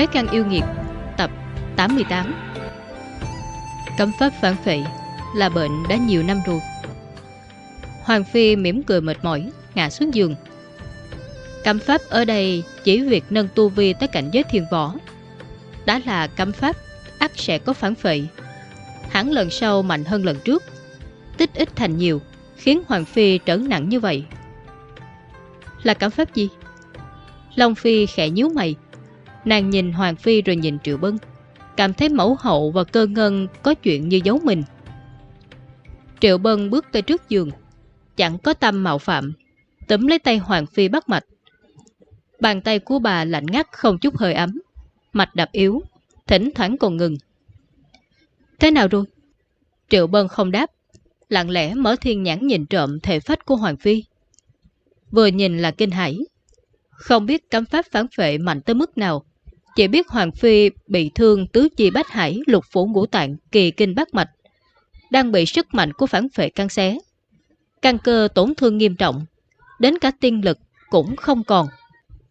Phế căn yêu nghiệt, Tập 88 Cấm pháp phản phệ Là bệnh đã nhiều năm rồi. Hoàng Phi mỉm cười mệt mỏi, Ngã xuống giường. Cấm pháp ở đây chỉ việc nâng tu vi tới cảnh giới thiền võ. Đã là cấm pháp, ắt sẽ có phản phệ. Hắn lần sau mạnh hơn lần trước. Tích ít thành nhiều, Khiến Hoàng Phi trở nặng như vậy. Là cấm pháp gì? Long Phi khẽ nhíu mày Nàng nhìn Hoàng Phi rồi nhìn Triệu Bân, Cảm thấy mẫu hậu và cơ ngân Có chuyện như giấu mình. Triệu Bân bước tới trước giường, Chẳng có tâm mạo phạm Tấm lấy tay Hoàng Phi bắt mạch. Bàn tay của bà lạnh ngắt không chút hơi ấm, Mạch đập yếu, Thỉnh thoảng còn ngừng. Thế nào rồi? Triệu Bân không đáp, Lặng lẽ mở thiên nhãn nhìn trộm thể phách của Hoàng Phi. Vừa nhìn là kinh hãi, Không biết cấm pháp phản phệ mạnh tới mức nào chỉ biết Hoàng Phi bị thương tứ chi bách hải lục phủ ngũ tạng kỳ kinh bát mạch, đang bị sức mạnh của phản phệ căn xé. Căn cơ tổn thương nghiêm trọng, đến cả tiên lực cũng không còn.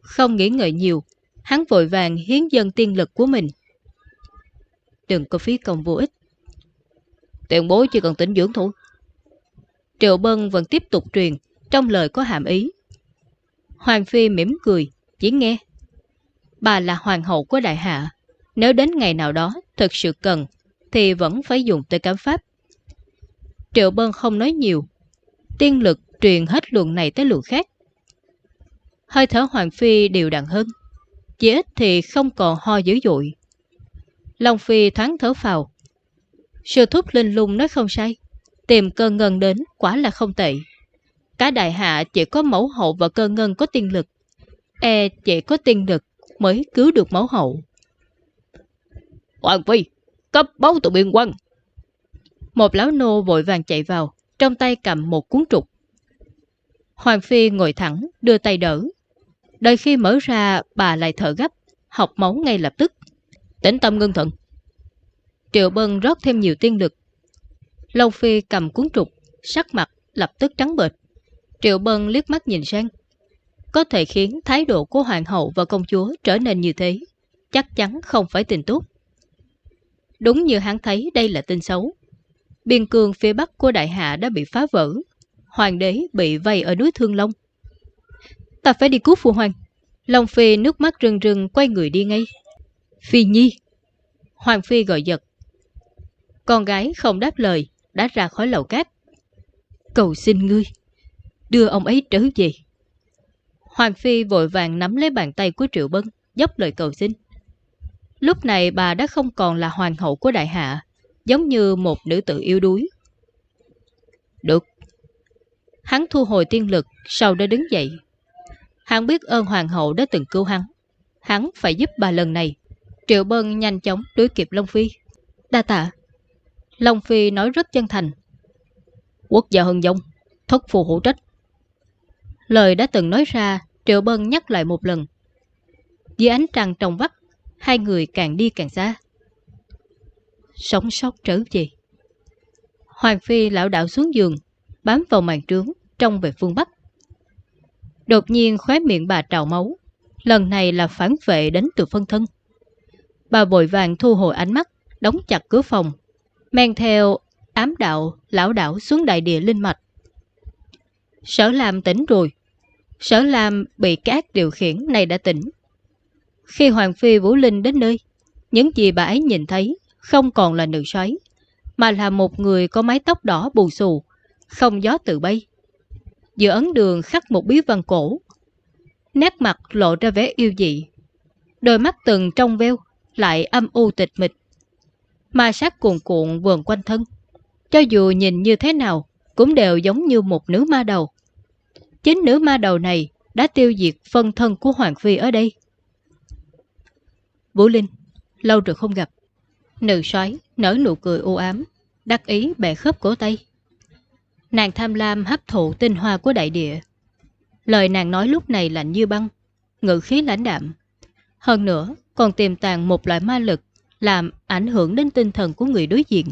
Không nghĩ ngợi nhiều, hắn vội vàng hiến dân tiên lực của mình. Đừng có phí công vô ích. Tiện bối chỉ cần tỉnh dưỡng thôi. Triệu Bân vẫn tiếp tục truyền, trong lời có hàm ý. Hoàng Phi mỉm cười, chỉ nghe. Bà là hoàng hậu của đại hạ. Nếu đến ngày nào đó thực sự cần, thì vẫn phải dùng tới cám pháp. Triệu Bân không nói nhiều. Tiên lực truyền hết luồng này tới luồng khác. Hơi thở Hoàng Phi đều đặn hơn. Chỉ ít thì không còn ho dữ dội. Long Phi thoáng thở phào. Sư thúc linh lung nói không sai. Tìm cơ ngân đến quả là không tệ. Cả đại hạ chỉ có mẫu hậu và cơ ngân có tiên lực. E chỉ có tiên lực mới cứu được máu hậu. Hoàng Phi, cấp báo từ biên quân. Một lão nô vội vàng chạy vào, trong tay cầm một cuốn trục. Hoàng Phi ngồi thẳng, đưa tay đỡ. Đợi khi mở ra, bà lại thở gấp, học máu ngay lập tức. Tỉnh tâm ngưng thận. Triệu Bân rót thêm nhiều tiên lực. Lâu Phi cầm cuốn trục, sắc mặt lập tức trắng bệch. Triệu Bân liếc mắt nhìn sang có thể khiến thái độ của hoàng hậu và công chúa trở nên như thế, chắc chắn không phải tình tốt. Đúng như hắn thấy đây là tin xấu. Biên cương phía bắc của đại hạ đã bị phá vỡ, hoàng đế bị vây ở núi Thương Long. Ta phải đi cứu phụ hoàng. Long Phi nước mắt rưng rưng quay người đi ngay. Phi Nhi! Hoàng Phi gọi giật. Con gái không đáp lời, đã ra khỏi lầu cát. Cầu xin ngươi, đưa ông ấy trở về. Hoàng Phi vội vàng nắm lấy bàn tay của Triệu Bân, dốc lời cầu xin. Lúc này bà đã không còn là hoàng hậu của đại hạ, giống như một nữ tử yêu đuối. Được. Hắn thu hồi tiên lực, sau đó đứng dậy. Hắn biết ơn hoàng hậu đã từng cứu hắn. Hắn phải giúp bà lần này. Triệu Bân nhanh chóng đuổi kịp Long Phi. Đa tạ. Long Phi nói rất chân thành. Quốc gia hân dông, thất phù hữu trách. Lời đã từng nói ra Triệu Bân nhắc lại một lần. Dưới ánh trăng trong vắt, hai người càng đi càng xa. Sống sót trở về. Hoàng Phi lão đạo xuống giường, bám vào màn trướng, trông về phương Bắc. Đột nhiên khóe miệng bà trào máu. Lần này là phản vệ đến từ phân thân. Bà bội vàng thu hồi ánh mắt, đóng chặt cửa phòng, men theo ám đạo, lão đạo xuống đại địa linh mạch. Sở làm tỉnh rồi, Sở Lam bị các điều khiển này đã tỉnh. Khi Hoàng Phi Vũ Linh đến nơi, những gì bà ấy nhìn thấy không còn là nữ xoáy, mà là một người có mái tóc đỏ bù xù, không gió tự bay. Giữa ấn đường khắc một bí văn cổ, nét mặt lộ ra vẻ yêu dị. Đôi mắt từng trong veo, lại âm u tịch mịch. Ma sát cuồn cuộn vườn quanh thân. Cho dù nhìn như thế nào, cũng đều giống như một nữ ma đầu. Chính nữ ma đầu này đã tiêu diệt phân thân của Hoàng Phi ở đây. Vũ Linh, lâu rồi không gặp. Nữ soái nở nụ cười u ám, đắc ý bẻ khớp cổ tay. Nàng tham lam hấp thụ tinh hoa của đại địa. Lời nàng nói lúc này lạnh như băng, ngự khí lãnh đạm. Hơn nữa, còn tiềm tàng một loại ma lực làm ảnh hưởng đến tinh thần của người đối diện.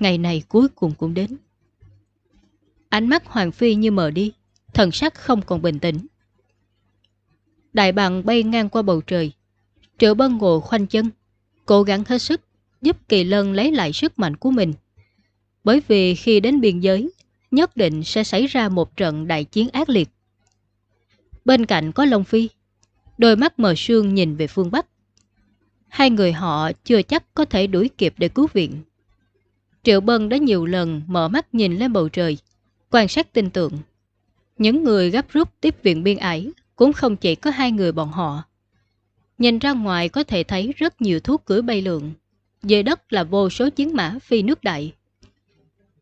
Ngày này cuối cùng cũng đến. Ánh mắt Hoàng Phi như mờ đi, thần sắc không còn bình tĩnh. Đại bàng bay ngang qua bầu trời. Triệu Bân ngồi khoanh chân, cố gắng hết sức giúp Kỳ Lân lấy lại sức mạnh của mình. Bởi vì khi đến biên giới, nhất định sẽ xảy ra một trận đại chiến ác liệt. Bên cạnh có Long Phi, đôi mắt mờ sương nhìn về phương Bắc. Hai người họ chưa chắc có thể đuổi kịp để cứu viện. Triệu Bân đã nhiều lần mở mắt nhìn lên bầu trời, quan sát tin tưởng. Những người gấp rút tiếp viện biên ải cũng không chỉ có hai người bọn họ. Nhìn ra ngoài có thể thấy rất nhiều thuốc cưỡi bay lượn. Dưới đất là vô số chiến mã phi nước đại.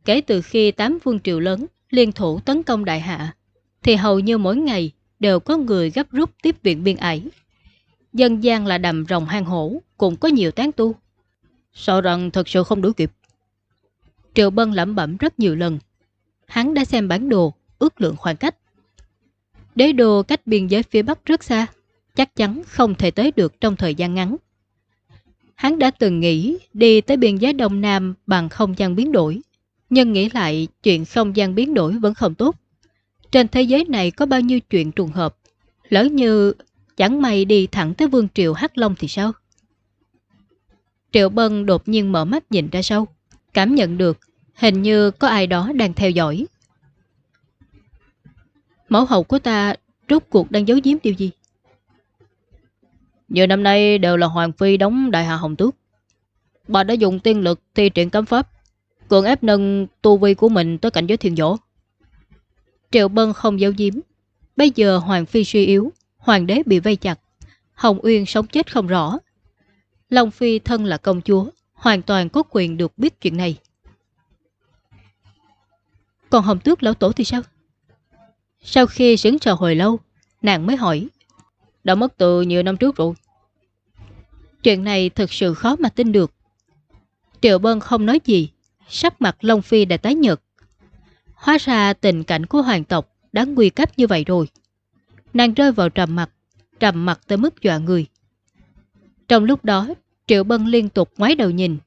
Kể từ khi tám vương triều lớn liên thủ tấn công đại hạ, thì hầu như mỗi ngày đều có người gấp rút tiếp viện biên ải. Dân gian là đầm rồng hang hổ, cũng có nhiều tán tu. Sợ rằng thật sự không đuổi kịp. Triệu Bân lẩm bẩm rất nhiều lần. Hắn đã xem bản đồ, ước lượng khoảng cách. Đế đô cách biên giới phía Bắc rất xa, chắc chắn không thể tới được trong thời gian ngắn. Hắn đã từng nghĩ đi tới biên giới Đông Nam bằng không gian biến đổi, nhưng nghĩ lại chuyện không gian biến đổi vẫn không tốt. Trên thế giới này có bao nhiêu chuyện trùng hợp, lỡ như chẳng may đi thẳng tới vương triều Hắc Long thì sao? Triệu Bân đột nhiên mở mắt nhìn ra sâu cảm nhận được hình như có ai đó đang theo dõi. Mẫu hậu của ta rốt cuộc đang giấu giếm điều gì? Nhiều năm nay đều là Hoàng Phi đóng đại hạ hồng tước. Bà đã dùng tiên lực thi triển cấm pháp, cường ép nâng tu vi của mình tới cảnh giới thiên võ. Triệu Bân không giấu giếm. Bây giờ Hoàng Phi suy yếu, Hoàng đế bị vây chặt. Hồng Uyên sống chết không rõ. Long Phi thân là công chúa, hoàn toàn có quyền được biết chuyện này. Còn Hồng Tước lão tổ thì sao? Sau khi sững sờ hồi lâu, nàng mới hỏi. Đã mất từ nhiều năm trước rồi. Chuyện này thật sự khó mà tin được. Triệu Bân không nói gì, sắc mặt Long Phi đã tái nhợt. Hóa ra tình cảnh của hoàng tộc đã nguy cấp như vậy rồi. Nàng rơi vào trầm mặt, trầm mặt tới mức dọa người. Trong lúc đó, Triệu Bân liên tục ngoái đầu nhìn.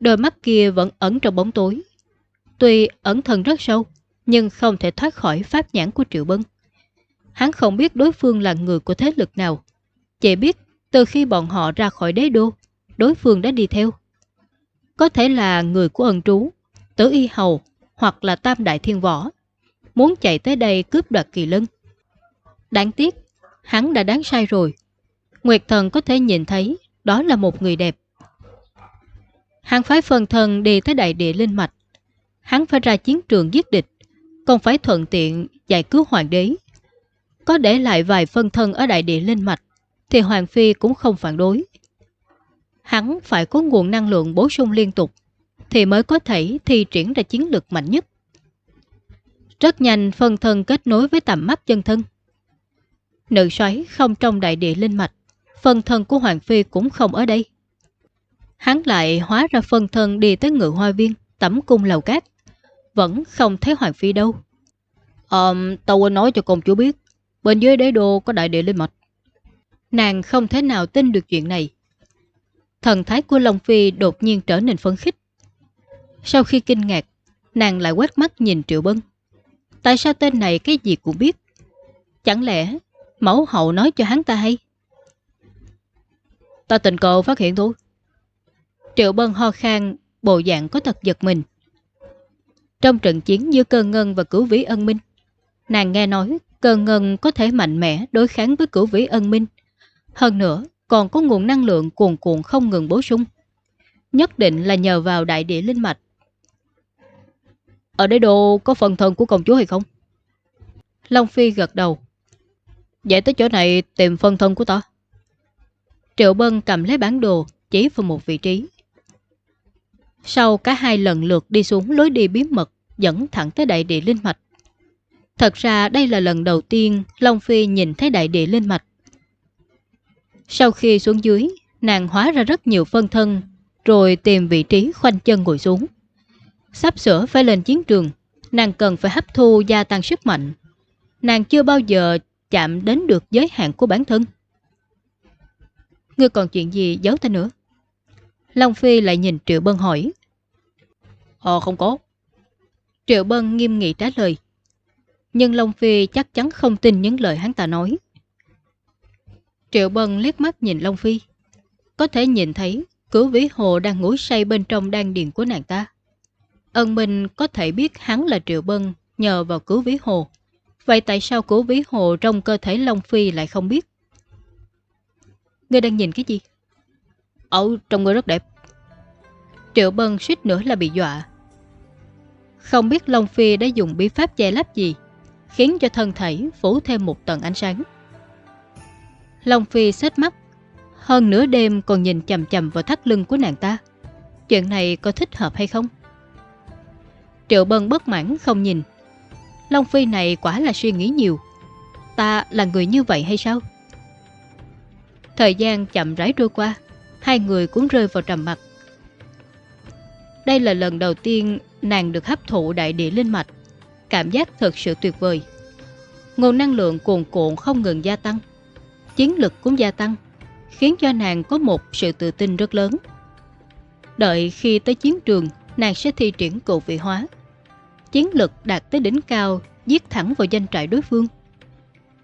Đôi mắt kia vẫn ẩn trong bóng tối. Tuy ẩn thần rất sâu, nhưng không thể thoát khỏi pháp nhãn của Triệu Bân. Hắn không biết đối phương là người của thế lực nào. Chỉ biết từ khi bọn họ ra khỏi đế đô, đối phương đã đi theo. Có thể là người của ẩn trú, tử y hầu hoặc là tam đại thiên võ. Muốn chạy tới đây cướp đoạt kỳ lân. Đáng tiếc, hắn đã đáng sai rồi. Nguyệt thần có thể nhìn thấy đó là một người đẹp. Hắn phái phần thần đi tới đại địa linh mạch. Hắn phải ra chiến trường giết địch, còn phải thuận tiện giải cứu hoàng đế. Có để lại vài phân thân ở đại địa linh mạch, thì Hoàng Phi cũng không phản đối. Hắn phải có nguồn năng lượng bổ sung liên tục, thì mới có thể thi triển ra chiến lược mạnh nhất. Rất nhanh phân thân kết nối với tầm mắt chân thân. Nữ xoáy không trong đại địa linh mạch, phân thân của Hoàng Phi cũng không ở đây. Hắn lại hóa ra phân thân đi tới ngự hoa viên, tẩm cung lầu cát. Vẫn không thấy Hoàng Phi đâu. Ờ, tao quên nói cho công chúa biết, bên dưới đế đô có đại địa linh mạch. Nàng không thể nào tin được chuyện này. Thần thái của Long Phi đột nhiên trở nên phấn khích. Sau khi kinh ngạc, nàng lại quét mắt nhìn Triệu Bân. Tại sao tên này cái gì cũng biết? Chẳng lẽ mẫu hậu nói cho hắn ta hay? Ta tình cờ phát hiện thôi. Triệu Bân ho khang bộ dạng có thật giật mình. Trong trận chiến giữa cơ ngân và cửu vĩ ân minh, nàng nghe nói cơ ngân có thể mạnh mẽ đối kháng với cửu vĩ ân minh. Hơn nữa, còn có nguồn năng lượng cuồn cuộn không ngừng bổ sung. Nhất định là nhờ vào đại địa linh mạch. Ở đế đô có phần thân của công chúa hay không? Long Phi gật đầu. Vậy tới chỗ này tìm phân thân của ta. Triệu Bân cầm lấy bản đồ, chỉ vào một vị trí. Sau cả hai lần lượt đi xuống lối đi bí mật dẫn thẳng tới đại địa linh mạch. Thật ra đây là lần đầu tiên Long Phi nhìn thấy đại địa linh mạch. Sau khi xuống dưới, nàng hóa ra rất nhiều phân thân, rồi tìm vị trí khoanh chân ngồi xuống. Sắp sửa phải lên chiến trường, nàng cần phải hấp thu gia tăng sức mạnh. Nàng chưa bao giờ chạm đến được giới hạn của bản thân. Ngươi còn chuyện gì giấu ta nữa? Long Phi lại nhìn Triệu Bân hỏi. Ờ không có. Triệu Bân nghiêm nghị trả lời. Nhưng Long Phi chắc chắn không tin những lời hắn ta nói. Triệu Bân liếc mắt nhìn Long Phi. Có thể nhìn thấy cửu vĩ hồ đang ngủ say bên trong đan điền của nàng ta. Ân Minh có thể biết hắn là Triệu Bân nhờ vào cửu vĩ hồ. Vậy tại sao cửu vĩ hồ trong cơ thể Long Phi lại không biết? Ngươi đang nhìn cái gì? Ở trong người rất đẹp. Triệu Bân suýt nữa là bị dọa. Không biết Long Phi đã dùng bí pháp che lấp gì, khiến cho thân thể phủ thêm một tầng ánh sáng. Long Phi xếp mắt, hơn nửa đêm còn nhìn chầm chầm vào thắt lưng của nàng ta. Chuyện này có thích hợp hay không? Triệu Bân bất mãn không nhìn. Long Phi này quả là suy nghĩ nhiều. Ta là người như vậy hay sao? Thời gian chậm rãi trôi qua, hai người cũng rơi vào trầm mặt. Đây là lần đầu tiên nàng được hấp thụ đại địa linh mạch. Cảm giác thật sự tuyệt vời. Nguồn năng lượng cuồn cuộn không ngừng gia tăng. Chiến lực cũng gia tăng, khiến cho nàng có một sự tự tin rất lớn. Đợi khi tới chiến trường, nàng sẽ thi triển cụ vị hóa. Chiến lực đạt tới đỉnh cao, giết thẳng vào danh trại đối phương.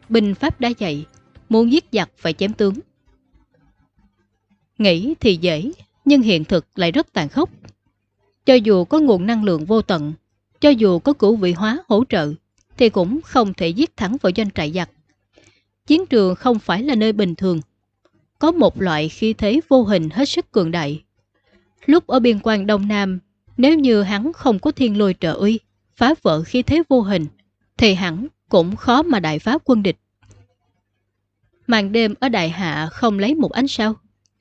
Bình pháp đã dạy, muốn giết giặc phải chém tướng. Nghĩ thì dễ, nhưng hiện thực lại rất tàn khốc. Cho dù có nguồn năng lượng vô tận, cho dù có cửu vị hóa hỗ trợ, thì cũng không thể giết thẳng vào doanh trại giặc. Chiến trường không phải là nơi bình thường. Có một loại khí thế vô hình hết sức cường đại. Lúc ở biên quan Đông Nam, nếu như hắn không có thiên lôi trợ uy, phá vỡ khí thế vô hình, thì hắn cũng khó mà đại phá quân địch. Màn đêm ở đại hạ không lấy một ánh sao,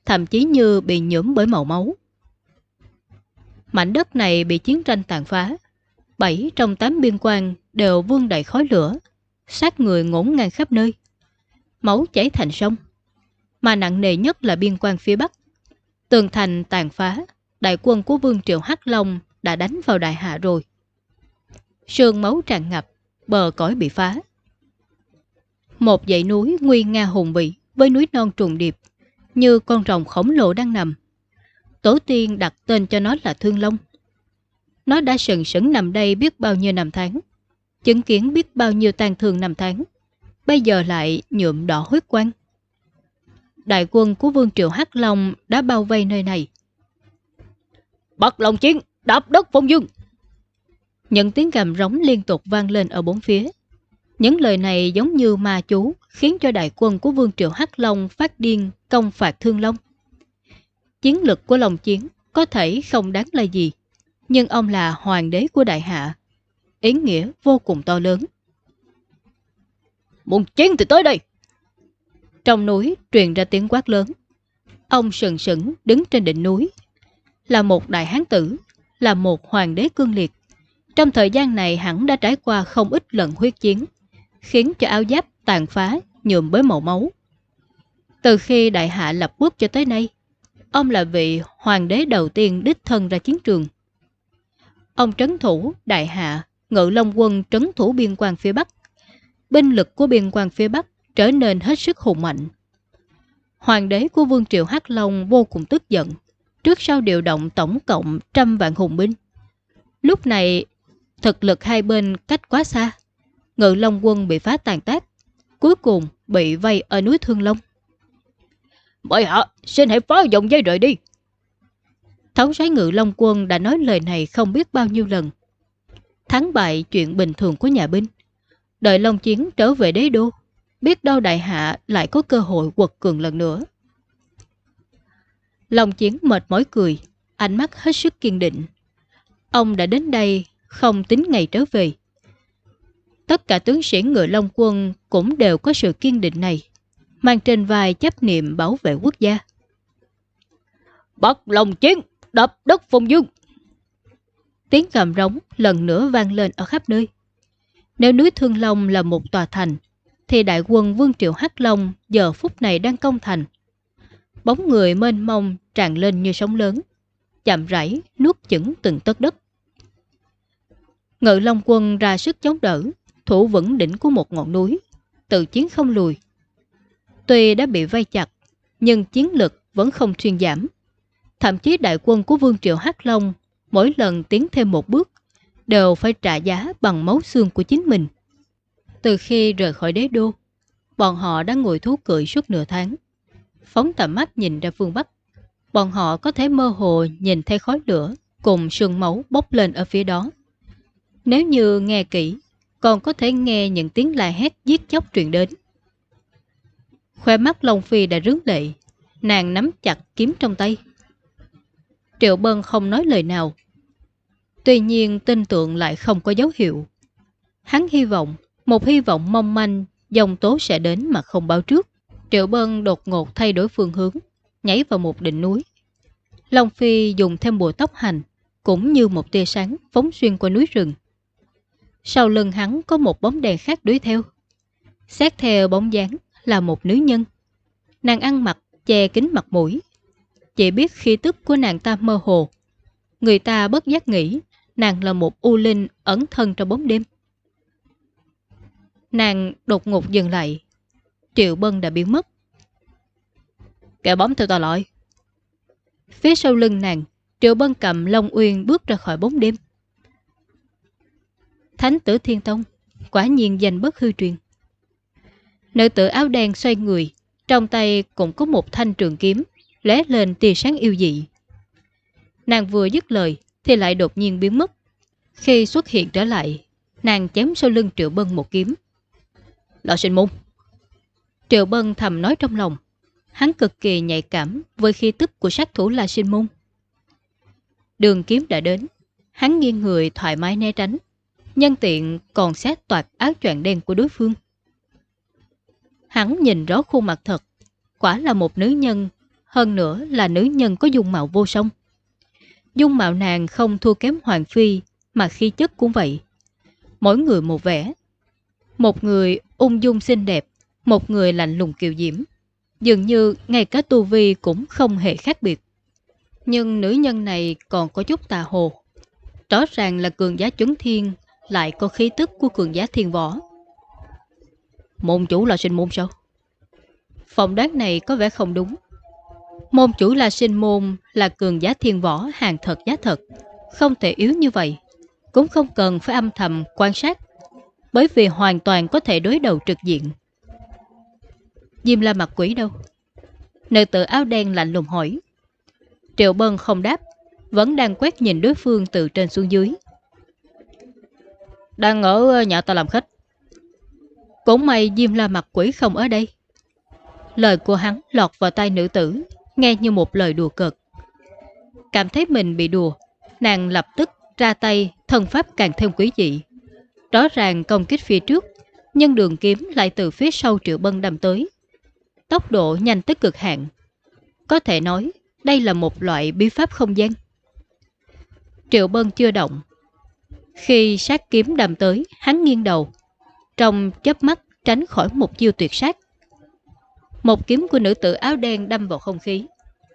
thậm chí như bị nhuốm bởi màu máu. Mảnh đất này bị chiến tranh tàn phá. Bảy trong tám biên quan đều vương đầy khói lửa, sát người ngổn ngang khắp nơi. Máu chảy thành sông. Mà nặng nề nhất là biên quan phía Bắc. Tường thành tàn phá, đại quân của vương triều Hắc Long đã đánh vào đại hạ rồi. Sương máu tràn ngập, bờ cõi bị phá. Một dãy núi nguyên nga hùng vĩ với núi non trùng điệp, như con rồng khổng lồ đang nằm Tổ tiên đặt tên cho nó là Thương Long. Nó đã sừng sững nằm đây biết bao nhiêu năm tháng, chứng kiến biết bao nhiêu tàn thương năm tháng, bây giờ lại nhuộm đỏ huyết quang. Đại quân của Vương Triệu Hắc Long đã bao vây nơi này. Bắt lòng chiến, đạp đất phong dương! Những tiếng gầm rống liên tục vang lên ở bốn phía. Những lời này giống như ma chú, khiến cho đại quân của Vương Triệu Hắc Long phát điên công phạt Thương Long. Chiến lực của Long Chiến có thể không đáng là gì, nhưng ông là hoàng đế của đại hạ. Ý nghĩa vô cùng to lớn. Muốn chiến thì tới đây! Trong núi truyền ra tiếng quát lớn. Ông sừng sững đứng trên đỉnh núi. Là một đại hán tử, là một hoàng đế cương liệt. Trong thời gian này hẳn đã trải qua không ít lần huyết chiến, khiến cho áo giáp tàn phá, nhuộm với màu máu. Từ khi đại hạ lập quốc cho tới nay, Ông là vị hoàng đế đầu tiên đích thân ra chiến trường. Ông trấn thủ đại hạ, ngự long quân trấn thủ biên quan phía Bắc. Binh lực của biên quan phía Bắc trở nên hết sức hùng mạnh. Hoàng đế của Vương Triều Hắc Long vô cùng tức giận, trước sau điều động tổng cộng trăm vạn hùng binh. Lúc này, thực lực hai bên cách quá xa. Ngự Long quân bị phá tàn tác, cuối cùng bị vây ở núi Thương Long. Bởi hạ, xin hãy phá dòng dây rời đi. Thống soái ngự Long Quân đã nói lời này không biết bao nhiêu lần. Thắng bại chuyện bình thường của nhà binh. Đợi Long Chiến trở về đế đô, biết đâu đại hạ lại có cơ hội quật cường lần nữa. Long Chiến mệt mỏi cười, ánh mắt hết sức kiên định. Ông đã đến đây không tính ngày trở về. Tất cả tướng sĩ ngựa Long Quân cũng đều có sự kiên định này mang trên vai chấp niệm bảo vệ quốc gia. Bắt lòng chiến, đập đất phong dương. Tiếng gầm rống lần nữa vang lên ở khắp nơi. Nếu núi Thương Long là một tòa thành, thì đại quân Vương Triệu Hắc Long giờ phút này đang công thành. Bóng người mênh mông tràn lên như sóng lớn, chạm rãi nuốt chửng từng tấc đất. Ngự Long quân ra sức chống đỡ, thủ vững đỉnh của một ngọn núi, tự chiến không lùi. Tuy đã bị vây chặt, nhưng chiến lực vẫn không thuyên giảm. Thậm chí đại quân của Vương Triệu Hắc Long mỗi lần tiến thêm một bước đều phải trả giá bằng máu xương của chính mình. Từ khi rời khỏi đế đô, Bọn họ đã ngồi thú cười suốt nửa tháng. Phóng tầm mắt nhìn ra phương Bắc. Bọn họ có thể mơ hồ nhìn thấy khói lửa cùng sương máu bốc lên ở phía đó. Nếu như nghe kỹ, còn có thể nghe những tiếng la hét giết chóc truyền đến. Khoe mắt Long Phi đã rướng lệ, nàng nắm chặt kiếm trong tay. Triệu Bân không nói lời nào. Tuy nhiên tin tượng lại không có dấu hiệu. Hắn hy vọng, một hy vọng mong manh, dòng tố sẽ đến mà không báo trước. Triệu Bân đột ngột thay đổi phương hướng, nhảy vào một đỉnh núi. Long Phi dùng thêm bùa tóc hành, cũng như một tia sáng phóng xuyên qua núi rừng. Sau lưng hắn có một bóng đèn khác đuổi theo. Xét theo bóng dáng là một nữ nhân. Nàng ăn mặc che kính mặt mũi. Chỉ biết khi tức của nàng ta mơ hồ. Người ta bất giác nghĩ nàng là một u linh ẩn thân trong bóng đêm. Nàng đột ngột dừng lại. Triệu Bân đã biến mất. Kẻ bóng theo tòa lõi. Phía sau lưng nàng, Triệu Bân cầm Long Uyên bước ra khỏi bóng đêm. Thánh tử Thiên Tông, quả nhiên danh bất hư truyền. Nữ tử áo đen xoay người, trong tay cũng có một thanh trường kiếm, lé lên tia sáng yêu dị. Nàng vừa dứt lời thì lại đột nhiên biến mất. Khi xuất hiện trở lại, nàng chém sau lưng Triệu Bân một kiếm. Lọ sinh môn. Triệu Bân thầm nói trong lòng. Hắn cực kỳ nhạy cảm với khi tức của sát thủ La Sinh Môn. Đường kiếm đã đến. Hắn nghiêng người thoải mái né tránh. Nhân tiện còn xét toạt áo choàng đen của đối phương. Hắn nhìn rõ khuôn mặt thật. Quả là một nữ nhân. Hơn nữa là nữ nhân có dung mạo vô song. Dung mạo nàng không thua kém Hoàng Phi mà khi chất cũng vậy. Mỗi người một vẻ. Một người ung dung xinh đẹp, một người lạnh lùng kiều diễm. Dường như ngay cả tu vi cũng không hề khác biệt. Nhưng nữ nhân này còn có chút tà hồ. Rõ ràng là cường giá chấn thiên, lại có khí tức của cường giá thiên võ. Môn chủ là sinh môn sao? Phòng đoán này có vẻ không đúng. Môn chủ là sinh môn là cường giá thiên võ hàng thật giá thật. Không thể yếu như vậy. Cũng không cần phải âm thầm quan sát. Bởi vì hoàn toàn có thể đối đầu trực diện. Diêm la mặt quỷ đâu? Nữ tử áo đen lạnh lùng hỏi. Triệu Bân không đáp, vẫn đang quét nhìn đối phương từ trên xuống dưới. Đang ở ờ, nhà ta làm khách. Cũng may Diêm La mặt quỷ không ở đây. Lời của hắn lọt vào tay nữ tử, nghe như một lời đùa cợt. Cảm thấy mình bị đùa, nàng lập tức ra tay, thân pháp càng thêm quý dị. Rõ ràng công kích phía trước, nhưng đường kiếm lại từ phía sau Triệu Bân đâm tới. Tốc độ nhanh tới cực hạn. Có thể nói, đây là một loại bí pháp không gian. Triệu Bân chưa động. Khi sát kiếm đâm tới, hắn nghiêng đầu. Trong chớp mắt tránh khỏi một chiêu tuyệt sát. Một kiếm của nữ tử áo đen đâm vào không khí.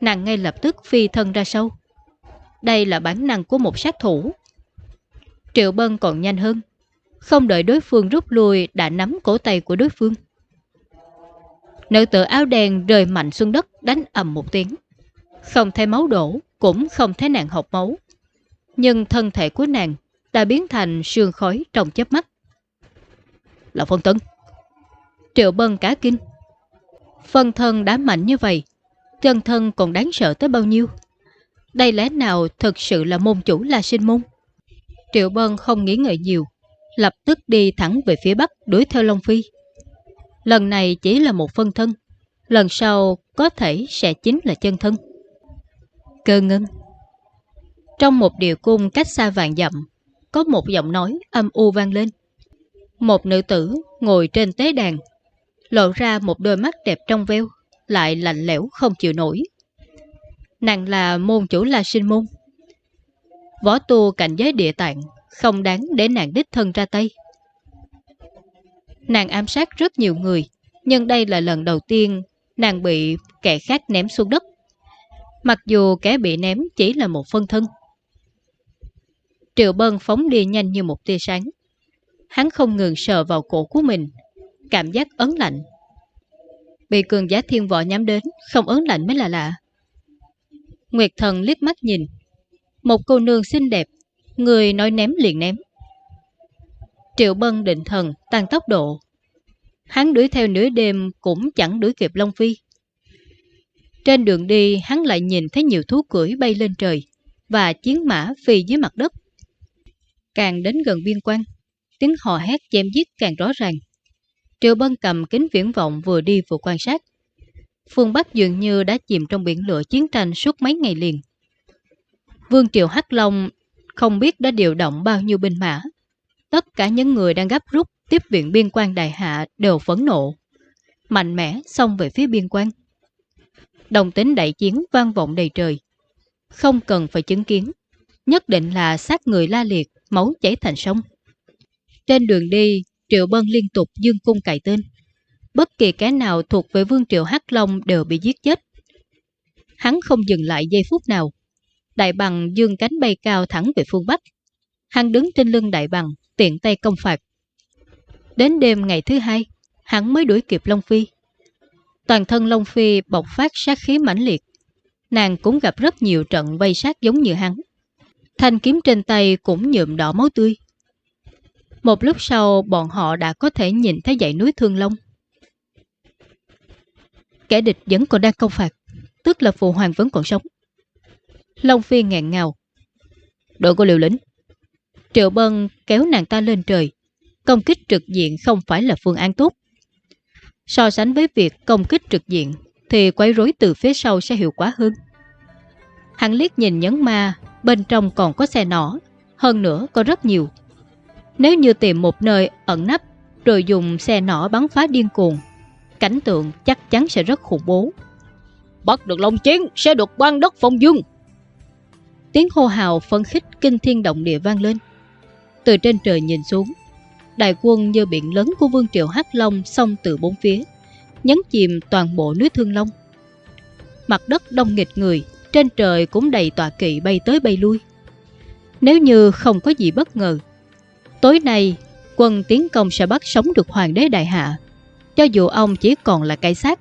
Nàng ngay lập tức phi thân ra sâu. Đây là bản năng của một sát thủ. Triệu Bân còn nhanh hơn. Không đợi đối phương rút lui đã nắm cổ tay của đối phương. Nữ tử áo đen rời mạnh xuống đất đánh ầm một tiếng. Không thấy máu đổ, cũng không thấy nàng học máu. Nhưng thân thể của nàng đã biến thành sương khói trong chớp mắt. Là Phong tấn. Triệu bân cá kinh. Phân thân đã mạnh như vậy, chân thân còn đáng sợ tới bao nhiêu? Đây lẽ nào thực sự là môn chủ là sinh môn? Triệu bân không nghĩ ngợi nhiều, lập tức đi thẳng về phía bắc đuổi theo Long Phi. Lần này chỉ là một phân thân, lần sau có thể sẽ chính là chân thân. Cơ ngân Trong một điều cung cách xa vàng dặm, có một giọng nói âm u vang lên. Một nữ tử ngồi trên tế đàn, lộ ra một đôi mắt đẹp trong veo, lại lạnh lẽo không chịu nổi. Nàng là môn chủ La sinh môn. Võ tu cảnh giới địa tạng, không đáng để nàng đích thân ra tay. Nàng ám sát rất nhiều người, nhưng đây là lần đầu tiên nàng bị kẻ khác ném xuống đất. Mặc dù kẻ bị ném chỉ là một phân thân. Triệu Bân phóng đi nhanh như một tia sáng. Hắn không ngừng sờ vào cổ của mình, cảm giác ấn lạnh. Bị cường giá thiên võ nhắm đến, không ấn lạnh mới là lạ. Nguyệt thần liếc mắt nhìn. Một cô nương xinh đẹp, người nói ném liền ném. Triệu Bân định thần tăng tốc độ. Hắn đuổi theo nửa đêm cũng chẳng đuổi kịp Long Phi. Trên đường đi hắn lại nhìn thấy nhiều thú cưỡi bay lên trời và chiến mã phi dưới mặt đất. Càng đến gần biên quan, tiếng hò hét chém giết càng rõ ràng. Triệu Bân cầm kính viễn vọng vừa đi vừa quan sát. Phương Bắc dường như đã chìm trong biển lửa chiến tranh suốt mấy ngày liền. Vương Triều Hắc Long không biết đã điều động bao nhiêu binh mã. Tất cả những người đang gấp rút tiếp viện biên quan đại hạ đều phẫn nộ. Mạnh mẽ xông về phía biên quan. Đồng tính đại chiến vang vọng đầy trời. Không cần phải chứng kiến. Nhất định là sát người la liệt, máu chảy thành sông. Trên đường đi, Triệu Bân liên tục dương cung cài tên. Bất kỳ cái nào thuộc về Vương Triệu Hắc Long đều bị giết chết. Hắn không dừng lại giây phút nào. Đại bằng dương cánh bay cao thẳng về phương Bắc. Hắn đứng trên lưng đại bằng, tiện tay công phạt. Đến đêm ngày thứ hai, hắn mới đuổi kịp Long Phi. Toàn thân Long Phi bộc phát sát khí mãnh liệt. Nàng cũng gặp rất nhiều trận vây sát giống như hắn. Thanh kiếm trên tay cũng nhuộm đỏ máu tươi. Một lúc sau bọn họ đã có thể nhìn thấy dãy núi Thương Long. Kẻ địch vẫn còn đang công phạt, tức là phụ hoàng vẫn còn sống. Long Phi ngẹn ngào. Đội của liều lĩnh. Triệu Bân kéo nàng ta lên trời. Công kích trực diện không phải là phương án tốt. So sánh với việc công kích trực diện thì quấy rối từ phía sau sẽ hiệu quả hơn. Hắn liếc nhìn nhấn ma, bên trong còn có xe nỏ, hơn nữa có rất nhiều. Nếu như tìm một nơi ẩn nấp rồi dùng xe nỏ bắn phá điên cuồng, cảnh tượng chắc chắn sẽ rất khủng bố. Bắt được Long Chiến sẽ được ban đất phong dương. Tiếng hô hào phân khích kinh thiên động địa vang lên. Từ trên trời nhìn xuống, đại quân như biển lớn của Vương Triều Hắc Long xông từ bốn phía, nhấn chìm toàn bộ núi Thương Long. Mặt đất đông nghịch người, trên trời cũng đầy tọa kỵ bay tới bay lui. Nếu như không có gì bất ngờ, tối nay quân tiến công sẽ bắt sống được Hoàng đế Đại Hạ. Cho dù ông chỉ còn là cái xác,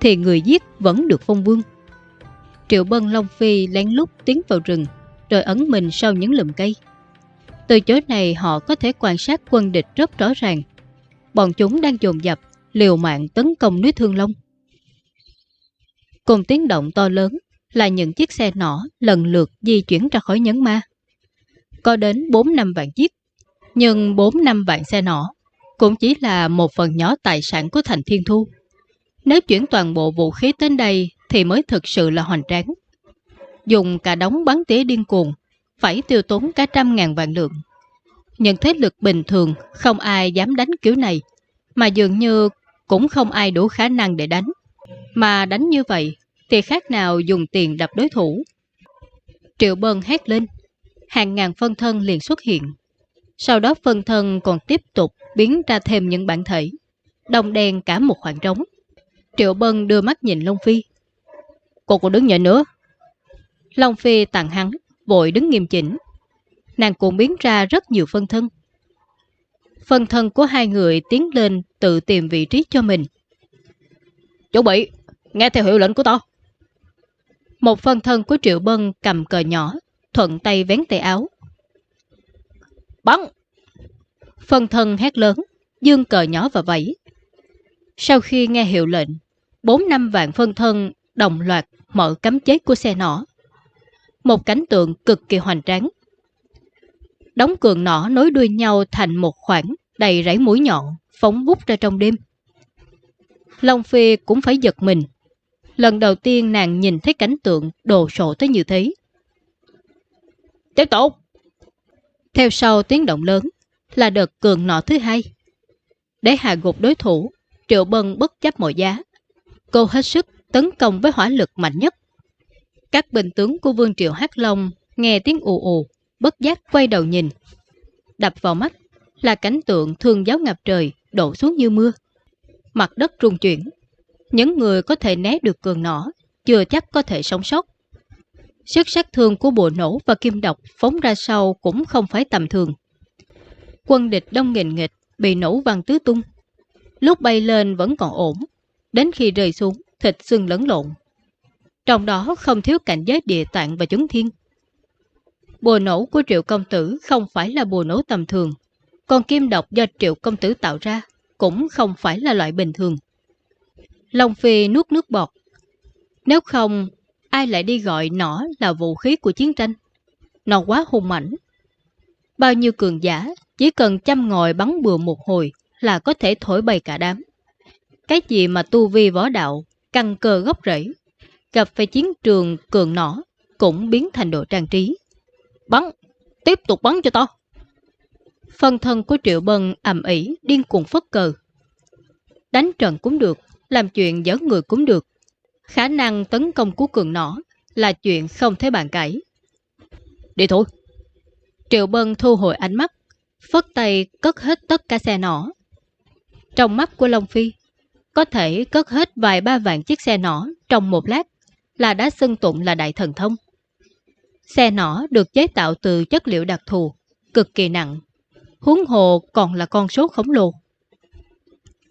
thì người giết vẫn được phong vương. Triệu Bân Long Phi lén lút tiến vào rừng, rồi ấn mình sau những lùm cây. Từ chỗ này họ có thể quan sát quân địch rất rõ ràng. Bọn chúng đang dồn dập, liều mạng tấn công núi Thương Long. Cùng tiếng động to lớn là những chiếc xe nỏ lần lượt di chuyển ra khỏi nhấn ma. Có đến 4 năm vạn chiếc, nhưng 4 năm vạn xe nỏ cũng chỉ là một phần nhỏ tài sản của thành thiên thu. Nếu chuyển toàn bộ vũ khí đến đây thì mới thực sự là hoành tráng. Dùng cả đống bắn tỉa điên cuồng, phải tiêu tốn cả trăm ngàn vạn lượng. Những thế lực bình thường không ai dám đánh kiểu này, mà dường như cũng không ai đủ khả năng để đánh. Mà đánh như vậy thì khác nào dùng tiền đập đối thủ. Triệu Bân hét lên, hàng ngàn phân thân liền xuất hiện. Sau đó phân thân còn tiếp tục biến ra thêm những bản thể, đồng đen cả một khoảng trống. Triệu Bân đưa mắt nhìn Long Phi. Cô còn đứng nhảy nữa. Long Phi tặng hắn, vội đứng nghiêm chỉnh. Nàng cũng biến ra rất nhiều phân thân. Phân thân của hai người tiến lên tự tìm vị trí cho mình. Chuẩn bị, nghe theo hiệu lệnh của tao. Một phân thân của Triệu Bân cầm cờ nhỏ, thuận tay vén tay áo. Bắn! Phân thân hét lớn, dương cờ nhỏ và vẫy. Sau khi nghe hiệu lệnh, bốn năm vạn phân thân đồng loạt mở cấm chế của xe nỏ. Một cảnh tượng cực kỳ hoành tráng. Đóng cường nỏ nối đuôi nhau thành một khoảng đầy rẫy mũi nhọn, phóng vút ra trong đêm. Long Phi cũng phải giật mình. Lần đầu tiên nàng nhìn thấy cảnh tượng đồ sộ tới như thế. Tiếp tục! Theo sau tiếng động lớn là đợt cường nọ thứ hai. Để hạ gục đối thủ, Triệu Bân bất chấp mọi giá. Cô hết sức tấn công với hỏa lực mạnh nhất. Các binh tướng của Vương Triệu Hắc Long nghe tiếng ù ù, bất giác quay đầu nhìn. Đập vào mắt là cảnh tượng thương giáo ngập trời đổ xuống như mưa. Mặt đất rung chuyển. Những người có thể né được cường nỏ chưa chắc có thể sống sót. Sức sát thương của bùa nổ và kim độc phóng ra sau cũng không phải tầm thường. Quân địch đông nghìn nghịch bị nổ văng tứ tung. Lúc bay lên vẫn còn ổn, đến khi rơi xuống thịt xương lẫn lộn. Trong đó không thiếu cảnh giới địa tạng và chứng thiên. Bùa nổ của triệu công tử không phải là bùa nổ tầm thường, còn kim độc do triệu công tử tạo ra cũng không phải là loại bình thường. Long Phi nuốt nước bọt. Nếu không, ai lại đi gọi nỏ là vũ khí của chiến tranh? Nó quá hung mảnh. Bao nhiêu cường giả chỉ cần chăm ngồi bắn bừa một hồi là có thể thổi bay cả đám. Cái gì mà tu vi võ đạo, căn cơ gốc rễ, gặp phải chiến trường cường nỏ cũng biến thành đồ trang trí. Bắn! Tiếp tục bắn cho to! Phân thân của Triệu Bân ầm ỉ điên cuồng phất cờ. Đánh trận cũng được, làm chuyện giỡn người cũng được. Khả năng tấn công của cường nỏ là chuyện không thể bàn cãi. Đi thôi! Triệu Bân thu hồi ánh mắt, phất tay cất hết tất cả xe nỏ. Trong mắt của Long Phi, có thể cất hết vài ba vạn chiếc xe nỏ trong một lát là đã xưng tụng là đại thần thông. Xe nỏ được chế tạo từ chất liệu đặc thù, cực kỳ nặng, huống hồ còn là con số khổng lồ.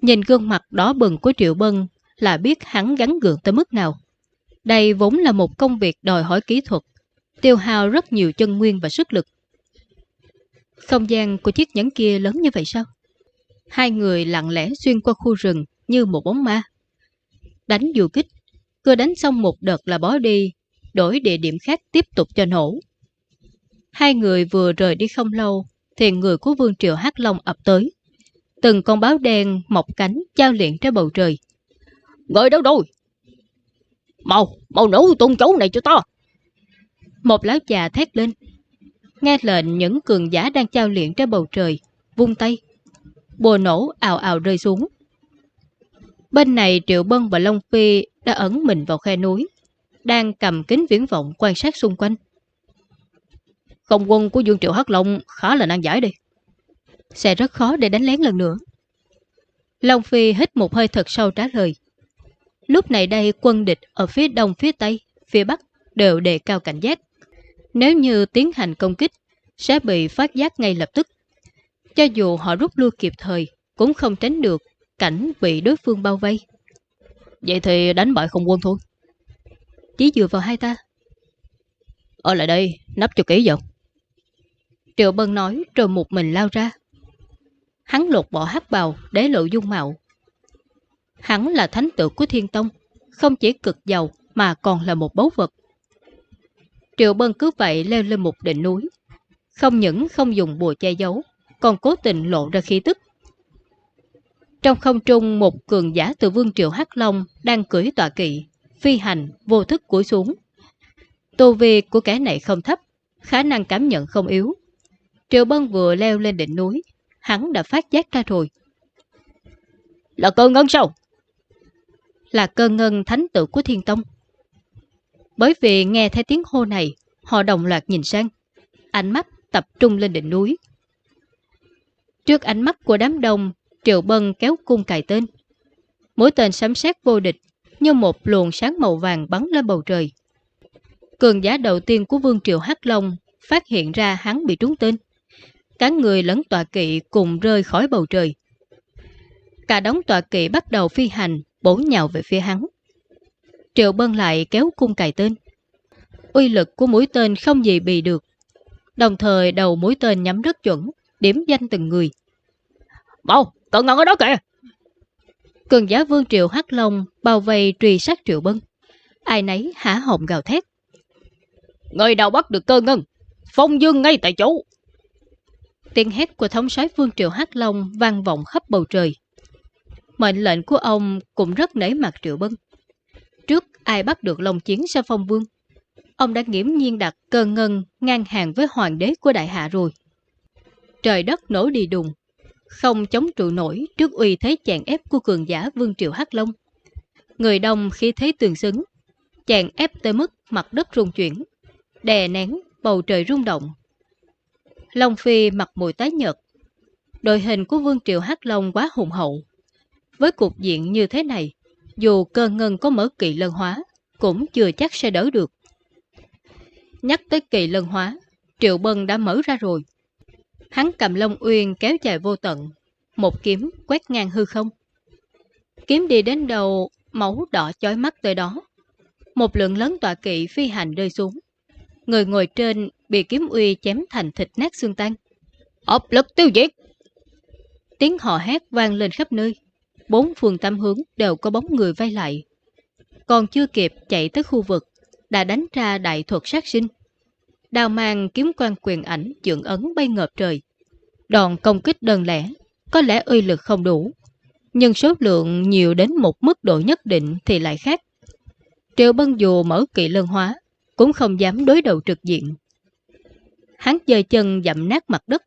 Nhìn gương mặt đỏ bừng của Triệu Bân là biết hắn gắn gượng tới mức nào. Đây vốn là một công việc đòi hỏi kỹ thuật, tiêu hao rất nhiều chân nguyên và sức lực. Không gian của chiếc nhẫn kia lớn như vậy sao? Hai người lặng lẽ xuyên qua khu rừng như một bóng ma. Đánh dù kích, cứ đánh xong một đợt là bó đi, đổi địa điểm khác tiếp tục cho nổ. Hai người vừa rời đi không lâu, thì người của Vương Triệu Hát Long ập tới. Từng con báo đen mọc cánh trao luyện trên bầu trời. Người đâu rồi? Màu, màu nổ tung chấu này cho to. Một lão già thét lên. Nghe lệnh những cường giả đang trao luyện trên bầu trời, vung tay. Bùa nổ ào ào rơi xuống. Bên này Triệu Bân và Long Phi đã ẩn mình vào khe núi, đang cầm kính viễn vọng quan sát xung quanh. Không quân của Dương Triệu Hắc Long khá là nan giải đi. Sẽ rất khó để đánh lén lần nữa. Long Phi hít một hơi thật sâu trả lời. Lúc này đây quân địch ở phía đông, phía tây, phía bắc đều đề cao cảnh giác. Nếu như tiến hành công kích, sẽ bị phát giác ngay lập tức. Cho dù họ rút lui kịp thời, cũng không tránh được cảnh bị đối phương bao vây. Vậy thì đánh bại không quân thôi. Chỉ dựa vào hai ta. Ở lại đây, nắp cho kỹ vào. Triệu Bân nói rồi một mình lao ra. Hắn lột bỏ hắc bào để lộ dung mạo. Hắn là thánh tử của Thiên Tông, không chỉ cực giàu mà còn là một báu vật. Triệu Bân cứ vậy leo lên một đỉnh núi. Không những không dùng bùa che giấu, còn cố tình lộ ra khí tức. Trong không trung một cường giả từ vương triệu Hắc Long đang cưỡi tọa kỵ, phi hành, vô thức cúi xuống. Tô vi của kẻ này không thấp, khả năng cảm nhận không yếu. Triệu Bân vừa leo lên đỉnh núi, hắn đã phát giác ra rồi. Là cơ ngân sao? Là cơ ngân thánh tử của Thiên Tông. Bởi vì nghe thấy tiếng hô này, họ đồng loạt nhìn sang. Ánh mắt tập trung lên đỉnh núi. Trước ánh mắt của đám đông, Triệu Bân kéo cung cài tên. Mỗi tên sấm sét vô địch, như một luồng sáng màu vàng bắn lên bầu trời. Cường giá đầu tiên của Vương Triệu Hắc Long phát hiện ra hắn bị trúng tên. Cả người lẫn tọa kỵ cùng rơi khỏi bầu trời. Cả đống tọa kỵ bắt đầu phi hành, bổ nhào về phía hắn. Triệu Bân lại kéo cung cài tên. Uy lực của mũi tên không gì bị được. Đồng thời đầu mũi tên nhắm rất chuẩn, điểm danh từng người. Mau, cận ngọn ở đó kìa! Cường giá vương triệu hắc long bao vây truy sát triệu bân. Ai nấy hả họng gào thét. Người nào bắt được cơ ngân, phong dương ngay tại chỗ. Tiếng hét của thống soái vương triệu hắc long vang vọng khắp bầu trời. Mệnh lệnh của ông cũng rất nể mặt triệu bân. Trước ai bắt được lòng chiến sa phong vương, ông đã nghiễm nhiên đặt cơ ngân ngang hàng với hoàng đế của đại hạ rồi. Trời đất nổ đi đùng, không chống trụ nổi trước uy thế chàng ép của cường giả Vương Triệu Hắc Long. Người đông khi thấy tường xứng, chàng ép tới mức mặt đất rung chuyển, đè nén bầu trời rung động. Long Phi mặt mùi tái nhật, đội hình của Vương Triệu Hắc Long quá hùng hậu. Với cục diện như thế này, dù cơ ngân có mở kỳ lân hóa, cũng chưa chắc sẽ đỡ được. Nhắc tới kỳ lân hóa, Triệu Bân đã mở ra rồi. Hắn cầm Long Uyên kéo dài vô tận, một kiếm quét ngang hư không. Kiếm đi đến đầu, máu đỏ chói mắt tới đó. Một lượng lớn tọa kỵ phi hành rơi xuống. Người ngồi trên bị kiếm uy chém thành thịt nát xương tan. Ốc lực tiêu diệt! Tiếng họ hét vang lên khắp nơi. Bốn phương tam hướng đều có bóng người vây lại. Còn chưa kịp chạy tới khu vực, đã đánh ra đại thuật sát sinh. Đào mang kiếm quan quyền ảnh dưỡng ấn bay ngợp trời. Đòn công kích đơn lẻ, có lẽ uy lực không đủ. Nhưng số lượng nhiều đến một mức độ nhất định thì lại khác. Triệu Bân dù mở kỵ lân hóa, cũng không dám đối đầu trực diện. Hắn dời chân dặm nát mặt đất.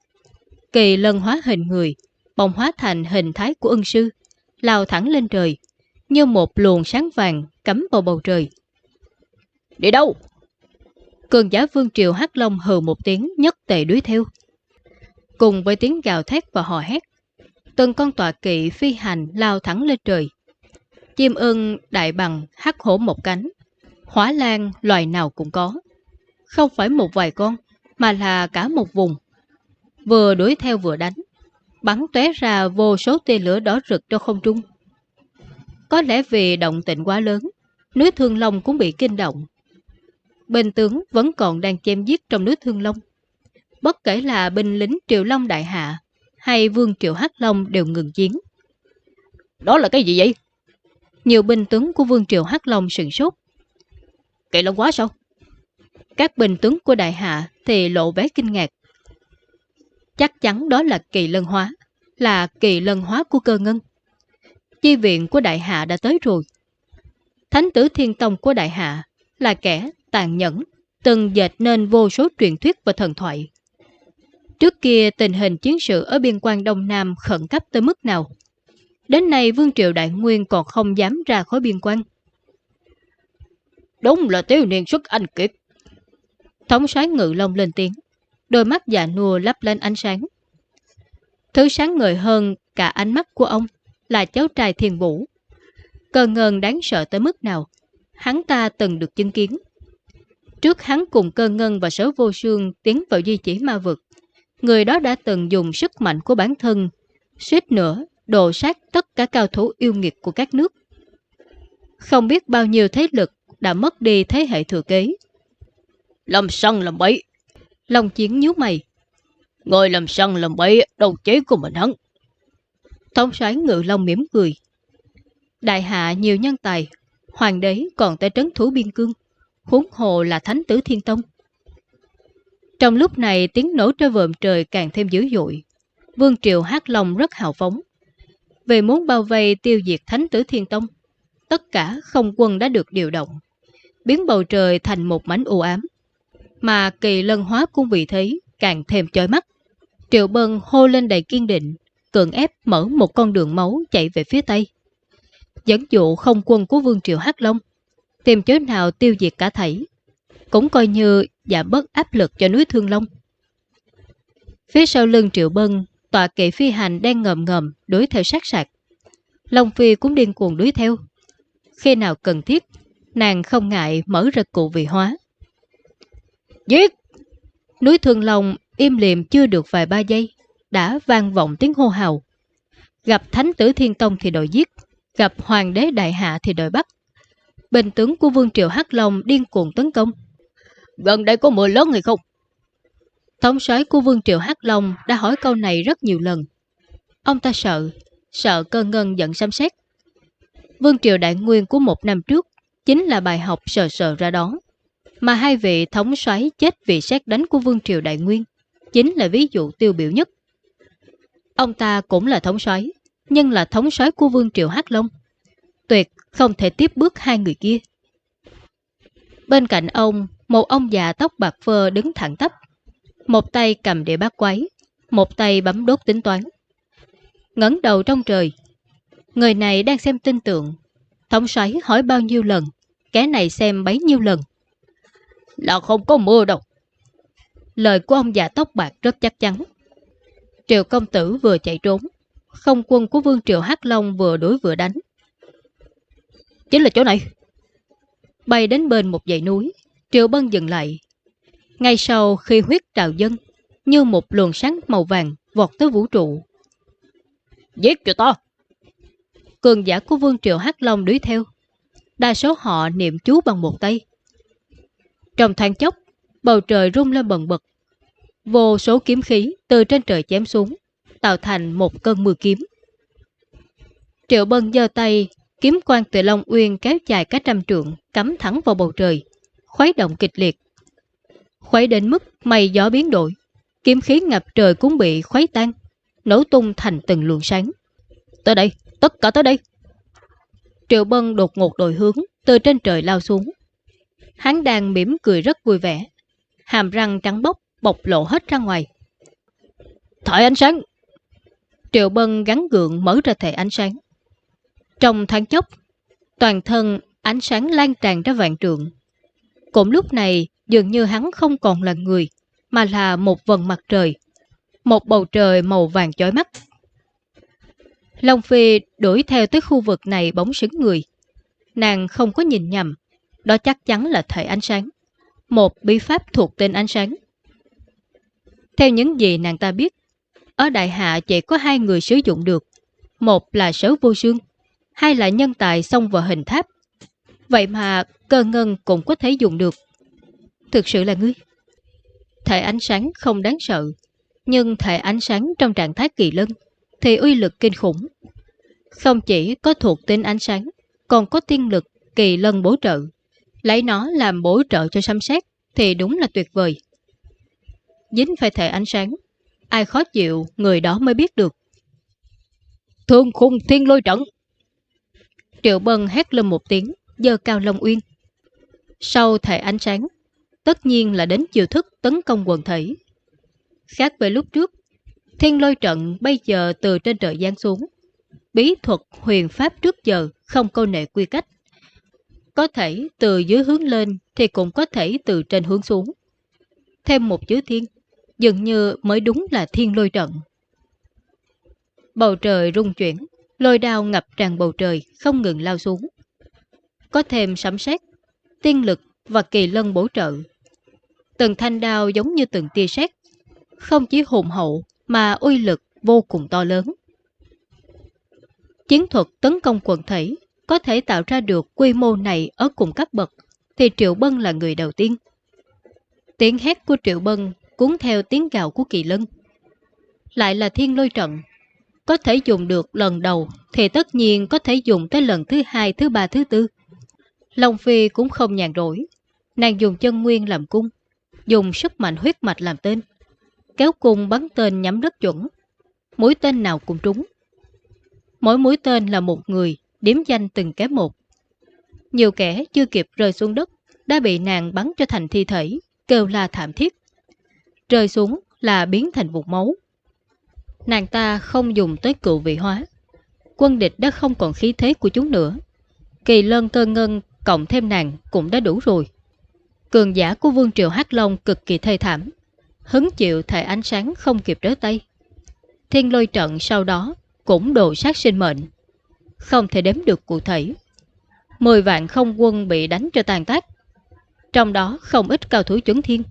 Kỳ lân hóa hình người, bồng hóa thành hình thái của ân sư, lao thẳng lên trời, như một luồng sáng vàng cắm vào bầu trời. Đi đâu? Cường giả vương triều hắc long hừ một tiếng nhất tề đuổi theo. Cùng với tiếng gào thét và hò hét, từng con tọa kỵ phi hành lao thẳng lên trời. Chim ưng đại bằng hắc hổ một cánh, hóa lan loài nào cũng có. Không phải một vài con, mà là cả một vùng. Vừa đuổi theo vừa đánh, bắn tóe ra vô số tia lửa đỏ rực trong không trung. Có lẽ vì động tĩnh quá lớn, núi Thương Long cũng bị kinh động. Bên tướng vẫn còn đang chém giết trong núi Thương Long. Bất kể là binh lính Triều Long Đại Hạ hay Vương Triệu Hắc Long đều ngừng chiến. Đó là cái gì vậy? Nhiều binh tướng của Vương Triều Hắc Long sừng sốt. Kỳ long quá sao? Các bình tướng của Đại Hạ thì lộ vẻ kinh ngạc. Chắc chắn đó là kỳ lân hóa, là kỳ lân hóa của cơ ngân. Chi viện của Đại Hạ đã tới rồi. Thánh tử Thiên Tông của Đại Hạ là kẻ tàn nhẫn, từng dệt nên vô số truyền thuyết và thần thoại. Trước kia tình hình chiến sự ở biên quan Đông Nam khẩn cấp tới mức nào? Đến nay Vương Triều Đại Nguyên còn không dám ra khỏi biên quan. Đúng là tiêu niên xuất anh kiệt. Thống sáng ngự lông lên tiếng, đôi mắt già nua lắp lên ánh sáng. Thứ sáng ngời hơn cả ánh mắt của ông là cháu trai thiên vũ. Cờ ngờn đáng sợ tới mức nào, hắn ta từng được chứng kiến. Trước hắn cùng cơ ngân và sở vô sương tiến vào di chỉ ma vực, người đó đã từng dùng sức mạnh của bản thân, suýt nữa đổ sát tất cả cao thủ yêu nghiệt của các nước. Không biết bao nhiêu thế lực đã mất đi thế hệ thừa kế. Làm săn làm bẫy. Long chiến nhíu mày. Người làm săn làm bẫy đầu chế của mình hắn. Thống soái ngự long mỉm cười. Đại hạ nhiều nhân tài, hoàng đế còn tới trấn thủ biên cương, huống hồ là thánh tử thiên tông. Trong lúc này tiếng nổ trên vợm trời càng thêm dữ dội. Vương Triều hát lòng rất hào phóng. Về muốn bao vây tiêu diệt thánh tử thiên tông, tất cả không quân đã được điều động, biến bầu trời thành một mảnh u ám. Mà kỳ lân hóa cũng vì thế càng thêm chói mắt. Triệu Bân hô lên đầy kiên định, cường ép mở một con đường máu chạy về phía Tây. Dẫn dụ không quân của Vương Triều Hắc Long, tìm chỗ nào tiêu diệt cả thảy, cũng coi như giảm bớt áp lực cho núi Thương Long. Phía sau lưng Triệu Bân, tọa kỵ phi hành đang ngầm ngầm đuổi theo sát sạc. Long Phi cũng điên cuồng đuổi theo. Khi nào cần thiết, nàng không ngại mở ra cụ vị hóa. Giết! Núi Thương Long im liệm chưa được vài ba giây, đã vang vọng tiếng hô hào. Gặp Thánh tử Thiên Tông thì đòi giết, gặp Hoàng đế Đại Hạ thì đòi bắt. Bình tướng của Vương Triều Hắc Long điên cuồng tấn công. Gần đây có mưa lớn hay không? Thống soái của Vương Triều Hắc Long đã hỏi câu này rất nhiều lần. Ông ta sợ, sợ cơ ngân giận xăm xét. Vương Triều Đại Nguyên của một năm trước chính là bài học sờ sờ ra đó. Mà hai vị thống soái chết vì xét đánh của Vương Triều Đại Nguyên chính là ví dụ tiêu biểu nhất. Ông ta cũng là thống soái, nhưng là thống soái của Vương Triều Hắc Long. Tuyệt không thể tiếp bước hai người kia. Bên cạnh ông, một ông già tóc bạc phơ đứng thẳng tắp. Một tay cầm đĩa bát quái, một tay bấm đốt tính toán. Ngấn đầu trong trời. Người này đang xem tin tượng. Thống xoáy hỏi bao nhiêu lần, cái này xem bấy nhiêu lần. Là không có mưa đâu. Lời của ông già tóc bạc rất chắc chắn. Triệu công tử vừa chạy trốn, không quân của vương Triệu Hắc Long vừa đuổi vừa đánh. Chính là chỗ này. Bay đến bên một dãy núi, Triệu Bân dừng lại. Ngay sau khi huyết trào dân, như một luồng sáng màu vàng vọt tới vũ trụ. Giết cho to! Cường giả của vương Triệu Hắc Long đuổi theo. Đa số họ niệm chú bằng một tay. Trong thoáng chốc, bầu trời rung lên bần bật. Vô số kiếm khí từ trên trời chém xuống, tạo thành một cơn mưa kiếm. Triệu Bân giơ tay, kiếm quang từ Long Uyên kéo dài cả trăm trượng, cắm thẳng vào bầu trời, khuấy động kịch liệt. Khuấy đến mức mây gió biến đổi, kiếm khí ngập trời cũng bị khuấy tan, nổ tung thành từng luồng sáng. Tới đây, tất cả tới đây. Triệu Bân đột ngột đổi hướng, từ trên trời lao xuống. Hắn đang mỉm cười rất vui vẻ, hàm răng trắng bóc, bộc lộ hết ra ngoài. Thổi ánh sáng! Triệu Bân gắn gượng mở ra thể ánh sáng. Trong thoáng chốc, toàn thân ánh sáng lan tràn ra vạn trượng. Cũng lúc này, dường như hắn không còn là người, mà là một vần mặt trời. Một bầu trời màu vàng chói mắt. Long Phi đuổi theo tới khu vực này bóng sững người. Nàng không có nhìn nhầm, đó chắc chắn là thể ánh sáng. Một bí pháp thuộc tên ánh sáng. Theo những gì nàng ta biết, ở Đại Hạ chỉ có hai người sử dụng được. Một là sở vô sương, hai là nhân tài xông vào hình tháp. Vậy mà cơ ngân cũng có thể dùng được. Thực sự là ngươi. Thể ánh sáng không đáng sợ, nhưng thể ánh sáng trong trạng thái kỳ lân thì uy lực kinh khủng. Không chỉ có thuộc tính ánh sáng, còn có tiên lực kỳ lân bổ trợ. Lấy nó làm bổ trợ cho xăm xét thì đúng là tuyệt vời. Dính phải thể ánh sáng, ai khó chịu người đó mới biết được. Thương khung thiên lôi trận. Triệu Bân hét lên một tiếng, dơ cao Long Uyên. Sau thể ánh sáng, tất nhiên là đến chiều thức tấn công quần thể. Khác với lúc trước, thiên lôi trận bây giờ từ trên trời giáng xuống. Bí thuật huyền pháp trước giờ không câu nệ quy cách. Có thể từ dưới hướng lên thì cũng có thể từ trên hướng xuống. Thêm một chữ thiên, dường như mới đúng là thiên lôi trận. Bầu trời rung chuyển, lôi đao ngập tràn bầu trời, không ngừng lao xuống. Có thêm sấm sét, tiên lực và kỳ lân bổ trợ. Từng thanh đao giống như từng tia sét, không chỉ hùng hậu mà uy lực vô cùng to lớn. Chiến thuật tấn công quần thể có thể tạo ra được quy mô này ở cùng cấp bậc thì Triệu Bân là người đầu tiên. Tiếng hét của Triệu Bân cuốn theo tiếng gào của kỳ lân. Lại là thiên lôi trận. Có thể dùng được lần đầu thì tất nhiên có thể dùng tới lần thứ hai, thứ ba, thứ tư. Long Phi cũng không nhàn rỗi. Nàng dùng chân nguyên làm cung, dùng sức mạnh huyết mạch làm tên. Kéo cung bắn tên nhắm rất chuẩn. Mũi tên nào cũng trúng. Mỗi mũi tên là một người, điếm danh từng cái một. Nhiều kẻ chưa kịp rơi xuống đất đã bị nàng bắn cho thành thi thể, kêu la thảm thiết rơi xuống là biến thành vụt máu. Nàng ta không dùng tới cựu vị hóa. Quân địch đã không còn khí thế của chúng nữa. Kỳ lân cơ ngân cộng thêm nàng cũng đã đủ rồi. Cường giả của Vương Triều Hắc Long cực kỳ thê thảm. Hứng chịu thể ánh sáng không kịp rớ tay. Thiên lôi trận sau đó cũng đồ sát sinh mệnh. Không thể đếm được cụ thể. Mười vạn không quân bị đánh cho tàn tác. Trong đó không ít cao thủ chuẩn thiên.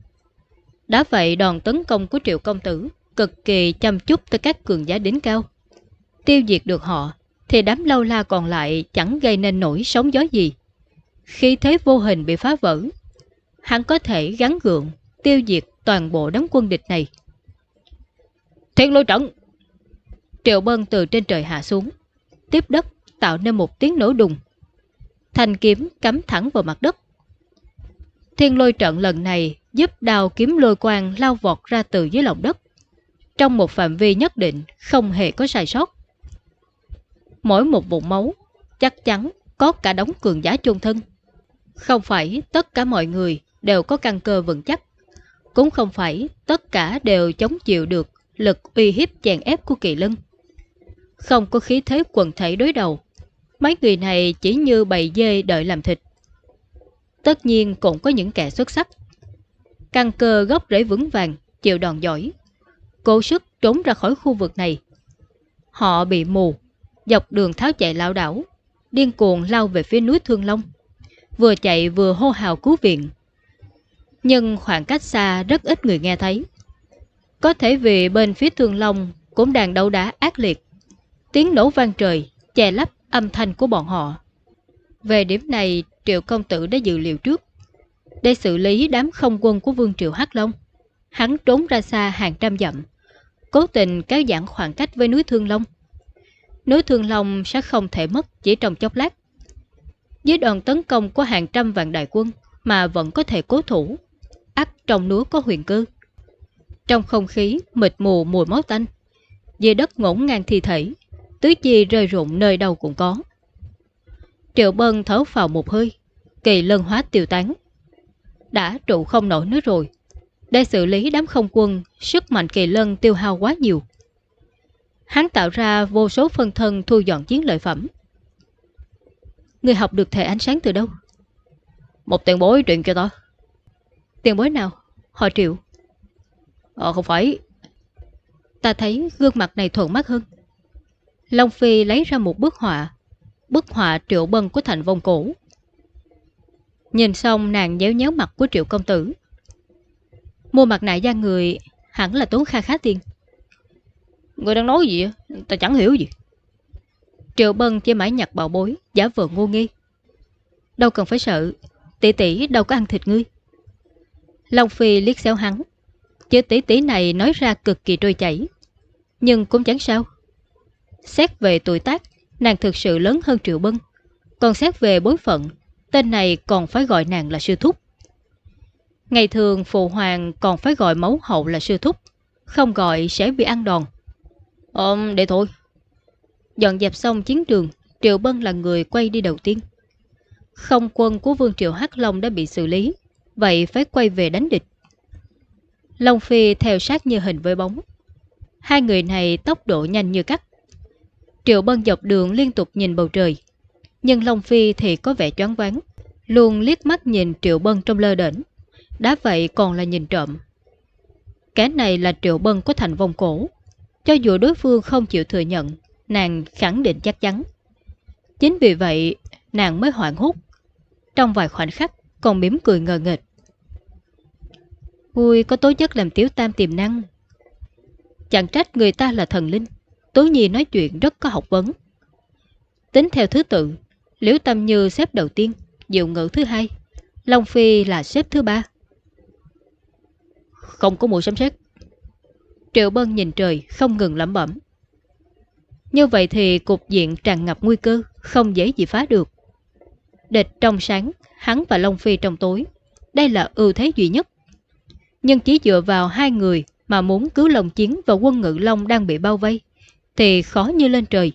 Đã vậy đòn tấn công của triệu công tử cực kỳ chăm chút tới các cường giá đỉnh cao. Tiêu diệt được họ, thì đám lâu la còn lại chẳng gây nên nổi sóng gió gì. Khi thế vô hình bị phá vỡ, hắn có thể gắn gượng, tiêu diệt toàn bộ đám quân địch này. Thiên lôi trận! Triệu Bân từ trên trời hạ xuống, tiếp đất tạo nên một tiếng nổ đùng. Thanh kiếm cắm thẳng vào mặt đất. Thiên lôi trận lần này giúp đào kiếm lôi quang lao vọt ra từ dưới lòng đất. Trong một phạm vi nhất định, không hề có sai sót. Mỗi một bụng máu, chắc chắn có cả đống cường giá chôn thân. Không phải tất cả mọi người đều có căn cơ vững chắc. Cũng không phải tất cả đều chống chịu được lực uy hiếp chèn ép của kỳ lân. Không có khí thế quần thể đối đầu. Mấy người này chỉ như bầy dê đợi làm thịt. Tất nhiên cũng có những kẻ xuất sắc căn cơ gốc rễ vững vàng, chịu đòn giỏi. Cố sức trốn ra khỏi khu vực này. Họ bị mù, dọc đường tháo chạy lao đảo, điên cuồng lao về phía núi Thương Long. Vừa chạy vừa hô hào cứu viện. Nhưng khoảng cách xa rất ít người nghe thấy. Có thể vì bên phía Thương Long cũng đang đấu đá ác liệt. Tiếng nổ vang trời, che lấp âm thanh của bọn họ. Về điểm này, Triệu Công Tử đã dự liệu trước để xử lý đám không quân của Vương Triều Hắc Long. Hắn trốn ra xa hàng trăm dặm, cố tình kéo giãn khoảng cách với núi Thương Long. Núi Thương Long sẽ không thể mất chỉ trong chốc lát. Dưới đòn tấn công của hàng trăm vạn đại quân mà vẫn có thể cố thủ, ắt trong núi có huyền cư. Trong không khí mịt mù mùi máu tanh, dưới đất ngổn ngang thi thể, tứ chi rơi rụng nơi đâu cũng có. Triệu Bân thở vào một hơi, kỳ lân hóa tiêu tán. Đã trụ không nổi nữa rồi. Để xử lý đám không quân, sức mạnh kỳ lân tiêu hao quá nhiều. Hắn tạo ra vô số phân thân thu dọn chiến lợi phẩm. Người học được thể ánh sáng từ đâu? Một tiền bối truyền cho tôi. Tiền bối nào? Họ triệu. Ờ không phải. Ta thấy gương mặt này thuận mắt hơn. Long Phi lấy ra một bức họa. Bức họa triệu bân của thành vong cổ. Nhìn xong nàng nhéo nhéo mặt của triệu công tử. Mua mặt nạ da người hẳn là tốn kha khá tiền. Người đang nói gì Ta chẳng hiểu gì. Triệu Bân chỉ mãi nhặt bảo bối, giả vờ ngu nghi. Đâu cần phải sợ, tỷ tỷ đâu có ăn thịt ngươi. Long Phi liếc xéo hắn. Chữ tỷ tỷ này nói ra cực kỳ trôi chảy. Nhưng cũng chẳng sao. Xét về tuổi tác, nàng thực sự lớn hơn Triệu Bân. Còn xét về bối phận, tên này còn phải gọi nàng là sư thúc. Ngày thường phụ hoàng còn phải gọi máu hậu là sư thúc, không gọi sẽ bị ăn đòn. Ôm, để thôi. Dọn dẹp xong chiến trường, Triệu Bân là người quay đi đầu tiên. Không quân của Vương Triệu Hắc Long đã bị xử lý, vậy phải quay về đánh địch. Long Phi theo sát như hình với bóng. Hai người này tốc độ nhanh như cắt. Triệu Bân dọc đường liên tục nhìn bầu trời, nhưng Long Phi thì có vẻ choáng váng, luôn liếc mắt nhìn Triệu Bân trong lơ đỉnh. Đã vậy còn là nhìn trộm. Cái này là Triệu Bân có thành vòng cổ. Cho dù đối phương không chịu thừa nhận, nàng khẳng định chắc chắn. Chính vì vậy, nàng mới hoảng hốt. Trong vài khoảnh khắc, còn mỉm cười ngờ nghịch. Vui có tố chất làm tiếu tam tiềm năng. Chẳng trách người ta là thần linh. Tố Nhi nói chuyện rất có học vấn. Tính theo thứ tự, Liễu Tâm Như xếp đầu tiên, Diệu Ngữ thứ hai, Long Phi là xếp thứ ba. Không có mùi sấm sét. Triệu Bân nhìn trời không ngừng lẩm bẩm. Như vậy thì cục diện tràn ngập nguy cơ, không dễ gì phá được. Địch trong sáng, hắn và Long Phi trong tối. Đây là ưu thế duy nhất. Nhưng chỉ dựa vào hai người mà muốn cứu lòng chiến và quân ngự Long đang bị bao vây, thì khó như lên trời.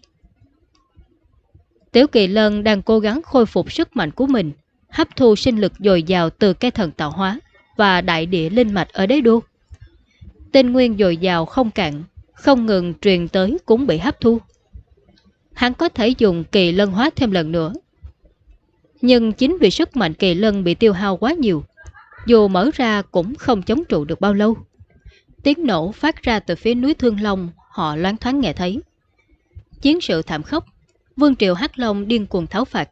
Tiểu Kỳ Lân đang cố gắng khôi phục sức mạnh của mình, hấp thu sinh lực dồi dào từ cây thần tạo hóa và đại địa linh mạch ở đế đô. Tinh nguyên dồi dào không cạn, không ngừng truyền tới cũng bị hấp thu. Hắn có thể dùng kỳ lân hóa thêm lần nữa. Nhưng chính vì sức mạnh kỳ lân bị tiêu hao quá nhiều, dù mở ra cũng không chống trụ được bao lâu. Tiếng nổ phát ra từ phía núi Thương Long, họ loáng thoáng nghe thấy. Chiến sự thảm khốc, Vương Triệu Hắc Long điên cuồng tháo phạt.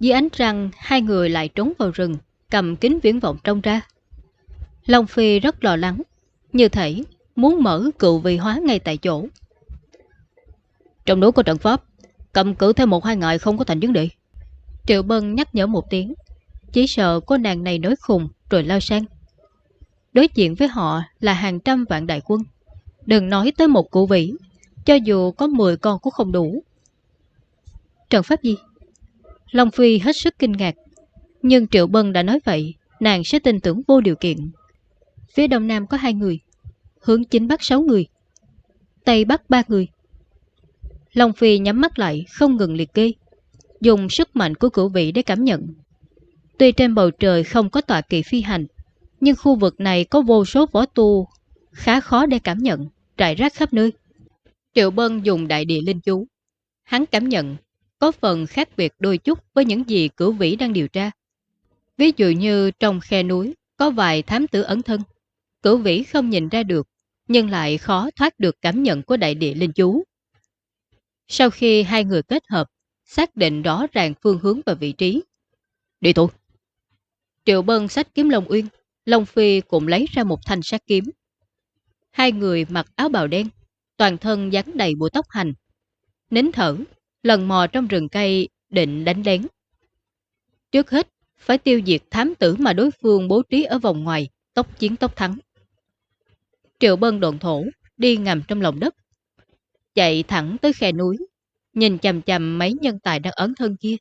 Dưới ánh trăng, hai người lại trốn vào rừng, cầm kính viễn vọng trong ra. Long Phi rất lo lắng, như thể muốn mở cựu vị hóa ngay tại chỗ. Trong núi có trận pháp, cầm cử thêm một hai ngày không có thành vấn đề. Triệu Bân nhắc nhở một tiếng, chỉ sợ cô nàng này nói khùng rồi lao sang. Đối diện với họ là hàng trăm vạn đại quân. Đừng nói tới một cụ vĩ, cho dù có 10 con cũng không đủ. Trận pháp gì? Long Phi hết sức kinh ngạc. Nhưng Triệu Bân đã nói vậy, nàng sẽ tin tưởng vô điều kiện. Phía đông nam có hai người, hướng chính bắc sáu người, tây bắc ba người. Long Phi nhắm mắt lại, không ngừng liệt kê, dùng sức mạnh của cửu vị để cảm nhận. Tuy trên bầu trời không có tọa kỳ phi hành, nhưng khu vực này có vô số võ tu, khá khó để cảm nhận, trải rác khắp nơi. Triệu Bân dùng đại địa linh chú. Hắn cảm nhận có phần khác biệt đôi chút với những gì cửu vĩ đang điều tra. Ví dụ như trong khe núi có vài thám tử ẩn thân. Cửu vĩ không nhìn ra được, nhưng lại khó thoát được cảm nhận của đại địa linh chú. Sau khi hai người kết hợp, xác định rõ ràng phương hướng và vị trí. Đi thôi. Triệu Bân sách kiếm Long Uyên, Long Phi cũng lấy ra một thanh sát kiếm. Hai người mặc áo bào đen, toàn thân dán đầy bộ tóc hành. Nín thở, lần mò trong rừng cây định đánh lén. Trước hết, phải tiêu diệt thám tử mà đối phương bố trí ở vòng ngoài, tốc chiến tốc thắng. Triệu Bân đồn thổ, đi ngầm trong lòng đất. Chạy thẳng tới khe núi, nhìn chầm chầm mấy nhân tài đang ấn thân kia.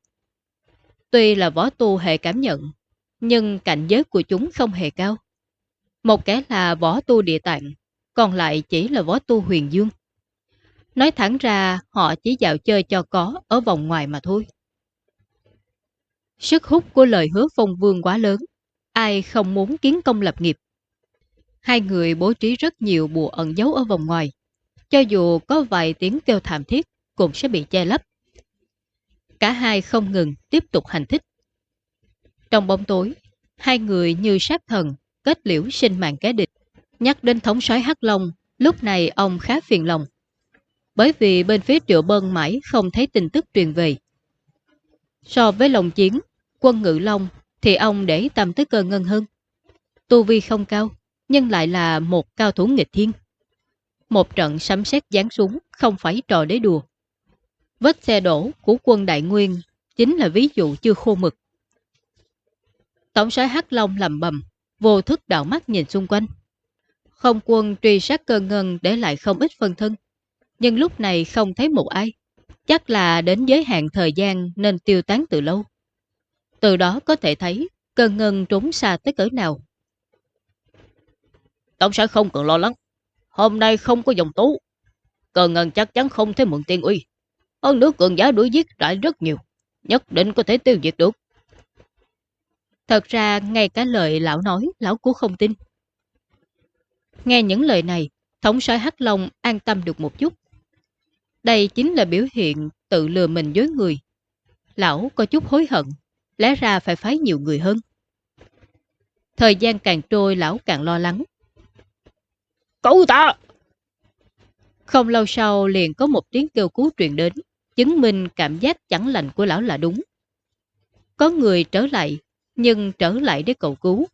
Tuy là võ tu hệ cảm nhận, nhưng cảnh giới của chúng không hề cao. Một cái là võ tu địa tạng, còn lại chỉ là võ tu huyền dương. Nói thẳng ra, họ chỉ dạo chơi cho có ở vòng ngoài mà thôi. Sức hút của lời hứa phong vương quá lớn, ai không muốn kiến công lập nghiệp. Hai người bố trí rất nhiều bùa ẩn giấu ở vòng ngoài, cho dù có vài tiếng kêu thảm thiết cũng sẽ bị che lấp. Cả hai không ngừng tiếp tục hành thích. Trong bóng tối, hai người như sát thần, kết liễu sinh mạng kẻ địch. Nhắc đến thống soái Hắc Long, lúc này ông khá phiền lòng. Bởi vì bên phía triệu bân mãi không thấy tin tức truyền về. So với lòng chiến, quân ngự long thì ông để tâm tới cơ ngân hơn. Tu vi không cao, nhưng lại là một cao thủ nghịch thiên. Một trận sấm sét giáng xuống không phải trò để đùa. Vết xe đổ của quân Đại Nguyên chính là ví dụ chưa khô mực. Tổng soái Hắc Long lầm bầm, vô thức đảo mắt nhìn xung quanh. Không quân truy sát cơ ngân để lại không ít phân thân, nhưng lúc này không thấy một ai. Chắc là đến giới hạn thời gian nên tiêu tán từ lâu. Từ đó có thể thấy cơ ngân trốn xa tới cỡ nào. Tổng soái không cần lo lắng. Hôm nay không có dòng tú. Cơ ngân chắc chắn không thể mượn tiên uy. Hơn nữa cường giá đuổi giết lại rất nhiều. Nhất định có thể tiêu diệt được. Thật ra ngay cả lời lão nói lão cũng không tin. Nghe những lời này, thống soái Hắc Long an tâm được một chút. Đây chính là biểu hiện tự lừa mình dối người. Lão có chút hối hận, lẽ ra phải phái nhiều người hơn. Thời gian càng trôi lão càng lo lắng. Cậu ta! Không lâu sau liền có một tiếng kêu cứu truyền đến, chứng minh cảm giác chẳng lành của lão là đúng. Có người trở lại, nhưng trở lại để cầu cứu.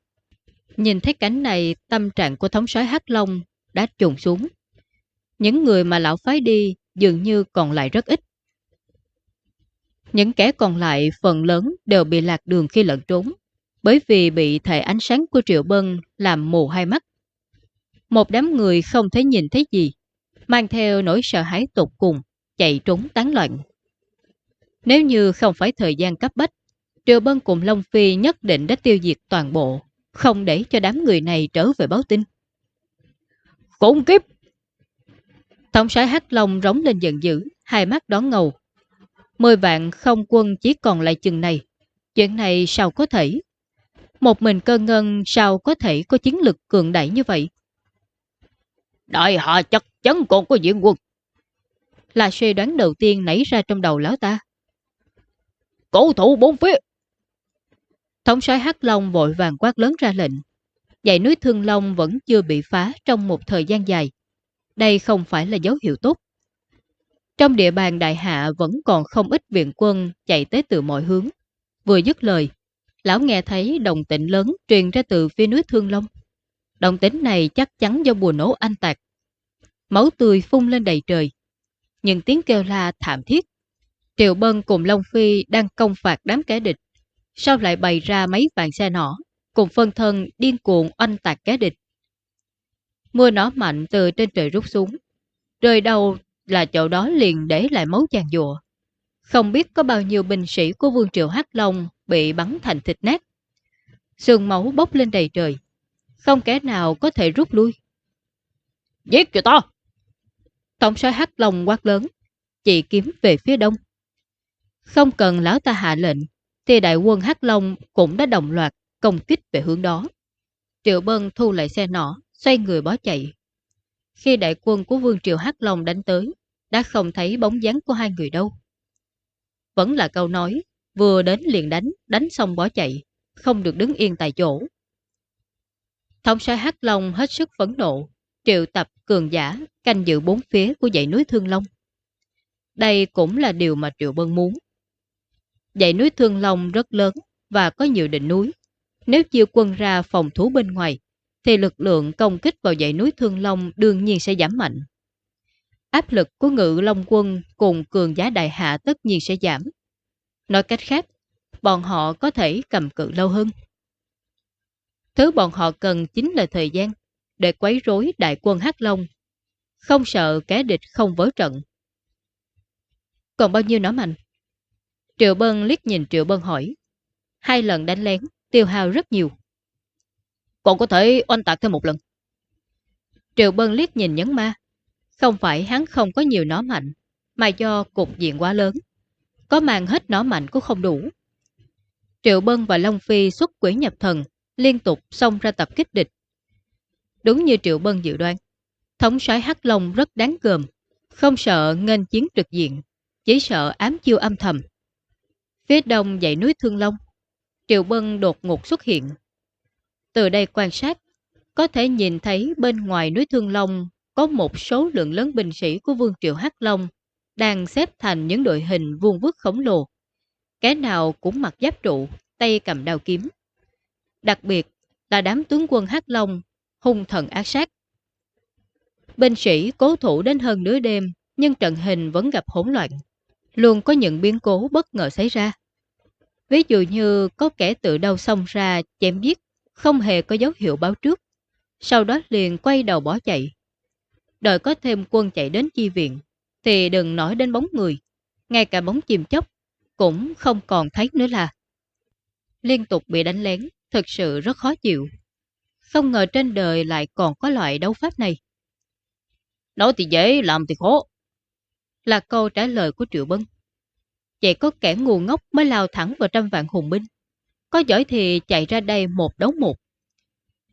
Nhìn thấy cảnh này, tâm trạng của thống soái Hắc Long đã trùng xuống. Những người mà lão phái đi dường như còn lại rất ít. Những kẻ còn lại phần lớn đều bị lạc đường khi lận trốn, bởi vì bị thể ánh sáng của Triệu Bân làm mù hai mắt. Một đám người không thấy nhìn thấy gì, mang theo nỗi sợ hãi tột cùng, chạy trốn tán loạn. Nếu như không phải thời gian cấp bách, Triều Bân cùng Long Phi nhất định đã tiêu diệt toàn bộ, không để cho đám người này trở về báo tin. Khủng kiếp! Tổng sái Hắc Long rống lên giận dữ, hai mắt đón ngầu. Mười vạn không quân chỉ còn lại chừng này. Chuyện này sao có thể? Một mình cơ ngân sao có thể có chiến lực cường đại như vậy? Đại hạ chắc chắn còn có diện quân. Là suy đoán đầu tiên nảy ra trong đầu lão ta. Cổ thủ bốn phía! Thống soái Hắc Long vội vàng quát lớn ra lệnh. Dãy núi Thương Long vẫn chưa bị phá trong một thời gian dài. Đây không phải là dấu hiệu tốt. Trong địa bàn đại hạ vẫn còn không ít viện quân chạy tới từ mọi hướng. Vừa dứt lời, lão nghe thấy đồng tĩnh lớn truyền ra từ phía núi Thương Long. Đồng tĩnh này chắc chắn do bùa nổ anh tạc. Máu tươi phun lên đầy trời. Nhưng tiếng kêu la thảm thiết. Triệu Bân cùng Long Phi đang công phạt đám kẻ địch sau lại bày ra mấy vạn xe nỏ, cùng phân thân điên cuồng oanh tạc kẻ địch. Mưa nỏ mạnh từ trên trời rút xuống, rơi đầu là chỗ đó liền để lại máu chàn dùa. Không biết có bao nhiêu binh sĩ của vương triều Hắc Long bị bắn thành thịt nát. Sương máu bốc lên đầy trời, không kẻ nào có thể rút lui. Giết cho to! Tổng soái Hắc Long quát lớn, chỉ kiếm về phía đông. Không cần lão ta hạ lệnh, thì đại quân Hắc Long cũng đã đồng loạt công kích về hướng đó. Triệu Bân thu lại xe nỏ, xoay người bó chạy. Khi đại quân của Vương Triều Hắc Long đánh tới, đã không thấy bóng dáng của hai người đâu. Vẫn là câu nói, vừa đến liền đánh, đánh xong bó chạy, không được đứng yên tại chỗ. Thống soái Hắc Long hết sức phẫn nộ, triệu tập cường giả canh giữ bốn phía của dãy núi Thương Long. Đây cũng là điều mà Triệu Bân muốn. Dãy núi Thương Long rất lớn và có nhiều đỉnh núi. Nếu chiêu quân ra phòng thủ bên ngoài, thì lực lượng công kích vào dãy núi Thương Long đương nhiên sẽ giảm mạnh. Áp lực của ngự Long quân cùng cường giá đại hạ tất nhiên sẽ giảm. Nói cách khác, bọn họ có thể cầm cự lâu hơn. Thứ bọn họ cần chính là thời gian để quấy rối đại quân Hắc Long không sợ kẻ địch không vỡ trận. Còn bao nhiêu nó mạnh? Triệu Bân liếc nhìn Triệu Bân hỏi. Hai lần đánh lén, tiêu hao rất nhiều. Còn có thể oanh tạc thêm một lần. Triệu Bân liếc nhìn nhấn ma. Không phải hắn không có nhiều nó mạnh, mà do cục diện quá lớn. Có mang hết nó mạnh cũng không đủ. Triệu Bân và Long Phi xuất quỷ nhập thần, liên tục xông ra tập kích địch. Đúng như Triệu Bân dự đoán, thống soái Hắc Long rất đáng gờm, không sợ nghênh chiến trực diện, chỉ sợ ám chiêu âm thầm. Phía đông dãy núi Thương Long, Triệu Bân đột ngột xuất hiện. Từ đây quan sát, có thể nhìn thấy bên ngoài núi Thương Long có một số lượng lớn binh sĩ của Vương Triệu Hắc Long đang xếp thành những đội hình vuông vức khổng lồ. Cái nào cũng mặc giáp trụ, tay cầm đao kiếm. Đặc biệt là đám tướng quân Hắc Long, hung thần ác sát. Binh sĩ cố thủ đến hơn nửa đêm, nhưng trận hình vẫn gặp hỗn loạn. Luôn có những biến cố bất ngờ xảy ra. Ví dụ như có kẻ tự đâu xông ra chém giết, không hề có dấu hiệu báo trước. Sau đó liền quay đầu bỏ chạy. Đợi có thêm quân chạy đến chi viện, thì đừng nói đến bóng người. Ngay cả bóng chìm chóc cũng không còn thấy nữa là. Liên tục bị đánh lén, thật sự rất khó chịu. Không ngờ trên đời lại còn có loại đấu pháp này. Nói thì dễ, làm thì khó. Là câu trả lời của Triệu Bân. chạy có kẻ ngu ngốc mới lao thẳng vào trăm vạn hùng binh. Có giỏi thì chạy ra đây một đấu một.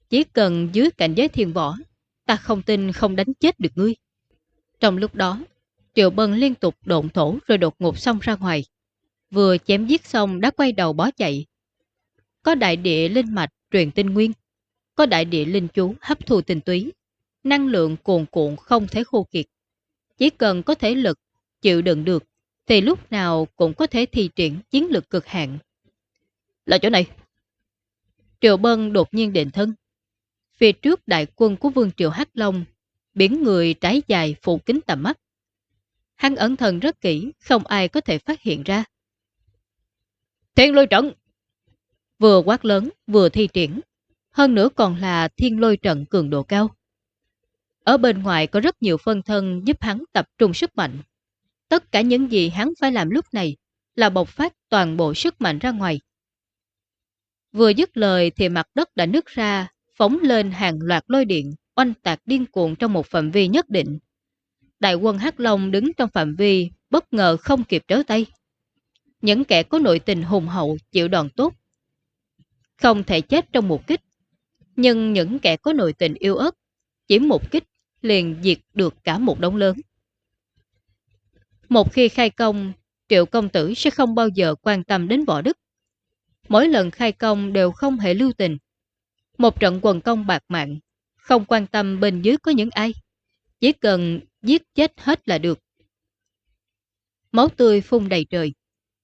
Chỉ cần dưới cảnh giới thiền võ, ta không tin không đánh chết được ngươi. Trong lúc đó, Triệu Bân liên tục độn thổ rồi đột ngột xong ra ngoài. Vừa chém giết xong đã quay đầu bó chạy. Có đại địa linh mạch truyền tinh nguyên, có đại địa linh chú hấp thu tình túy, năng lượng cuồn cuộn không thể khô kiệt. Chỉ cần có thể lực, chịu đựng được, thì lúc nào cũng có thể thi triển chiến lược cực hạn. Là chỗ này. Triệu Bân đột nhiên định thân. Phía trước đại quân của Vương Triều Hắc Long, biển người trái dài phủ kính tầm mắt. Hắn ẩn thần rất kỹ, không ai có thể phát hiện ra. Thiên lôi trận! Vừa quát lớn, vừa thi triển. Hơn nữa còn là thiên lôi trận cường độ cao. Ở bên ngoài có rất nhiều phân thân giúp hắn tập trung sức mạnh. Tất cả những gì hắn phải làm lúc này là bộc phát toàn bộ sức mạnh ra ngoài. Vừa dứt lời thì mặt đất đã nứt ra, phóng lên hàng loạt lôi điện, oanh tạc điên cuồng trong một phạm vi nhất định. Đại quân Hắc Long đứng trong phạm vi, bất ngờ không kịp trở tay. Những kẻ có nội tình hùng hậu chịu đòn tốt. Không thể chết trong một kích. Nhưng những kẻ có nội tình yêu ớt, chỉ một kích liền diệt được cả một đống lớn. Một khi khai công, triệu công tử sẽ không bao giờ quan tâm đến võ đức. Mỗi lần khai công đều không hề lưu tình. Một trận quần công bạc mạng, không quan tâm bên dưới có những ai. Chỉ cần giết chết hết là được. Máu tươi phun đầy trời.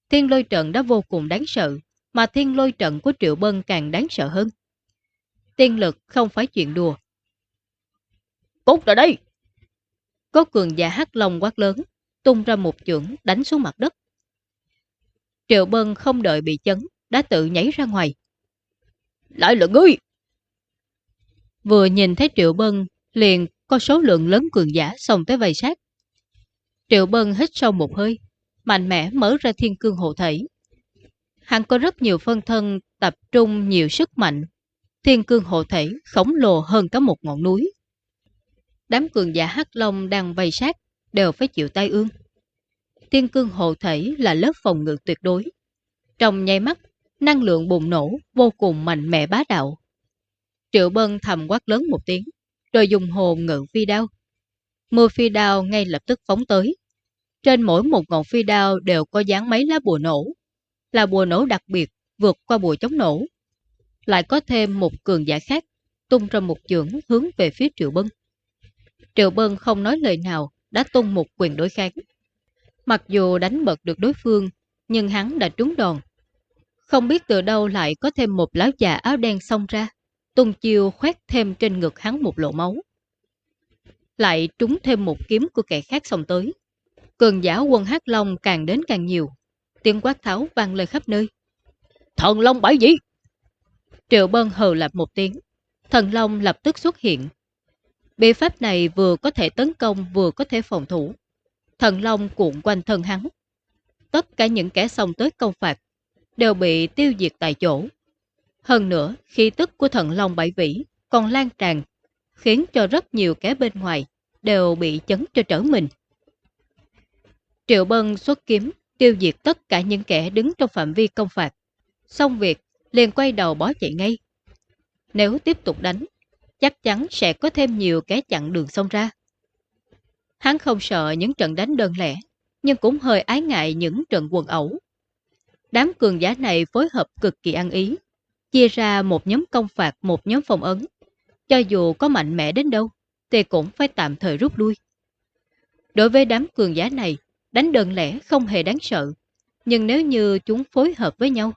Thiên lôi trận đã vô cùng đáng sợ, mà thiên lôi trận của Triệu Bân càng đáng sợ hơn. Tiên lực không phải chuyện đùa. Cút ra đây! Có cường giả hắc lông quát lớn, tung ra một chưởng đánh xuống mặt đất. Triệu Bân không đợi bị chấn, đã tự nhảy ra ngoài. Lại lượng ngươi! Vừa nhìn thấy Triệu Bân, liền có số lượng lớn cường giả xông tới vây sát. Triệu Bân hít sâu một hơi, mạnh mẽ mở ra thiên cương hộ thể. Hắn có rất nhiều phân thân tập trung nhiều sức mạnh. Thiên cương hộ thể khổng lồ hơn cả một ngọn núi. Đám cường giả hắc long đang vây sát đều phải chịu tai ương. Thiên cương hộ thể là lớp phòng ngự tuyệt đối. Trong nháy mắt, năng lượng bùng nổ vô cùng mạnh mẽ bá đạo. Triệu Bân thầm quát lớn một tiếng, rồi dùng hồn ngự phi đao. Mưa phi đao ngay lập tức phóng tới. Trên mỗi một ngọn phi đao đều có dán mấy lá bùa nổ. Là bùa nổ đặc biệt vượt qua bùa chống nổ. Lại có thêm một cường giả khác tung ra một chưởng hướng về phía Triệu Bân. Triệu Bân không nói lời nào đã tung một quyền đối kháng. Mặc dù đánh bật được đối phương, nhưng hắn đã trúng đòn. Không biết từ đâu lại có thêm một lão già áo đen xông ra, tung chiêu khoét thêm trên ngực hắn một lỗ máu. Lại trúng thêm một kiếm của kẻ khác xông tới. Cường giả quân Hát Long càng đến càng nhiều. Tiếng quát tháo vang lên khắp nơi. Thần Long bãi dĩ! Triệu Bân hờ lạp một tiếng. Thần Long lập tức xuất hiện. Bí pháp này vừa có thể tấn công vừa có thể phòng thủ. Thần Long cuộn quanh thân hắn. Tất cả những kẻ xông tới công phạt đều bị tiêu diệt tại chỗ. Hơn nữa, khi tức của thần Long Bảy Vĩ còn lan tràn, khiến cho rất nhiều kẻ bên ngoài đều bị chấn cho trở mình. Triệu Bân xuất kiếm, tiêu diệt tất cả những kẻ đứng trong phạm vi công phạt. Xong việc, liền quay đầu bó chạy ngay. Nếu tiếp tục đánh, chắc chắn sẽ có thêm nhiều kẻ chặn đường xông ra. Hắn không sợ những trận đánh đơn lẻ, nhưng cũng hơi ái ngại những trận quần ẩu. Đám cường giả này phối hợp cực kỳ ăn ý, chia ra một nhóm công phạt, một nhóm phòng ấn. Cho dù có mạnh mẽ đến đâu, thì cũng phải tạm thời rút lui. Đối với đám cường giả này, đánh đơn lẻ không hề đáng sợ. Nhưng nếu như chúng phối hợp với nhau,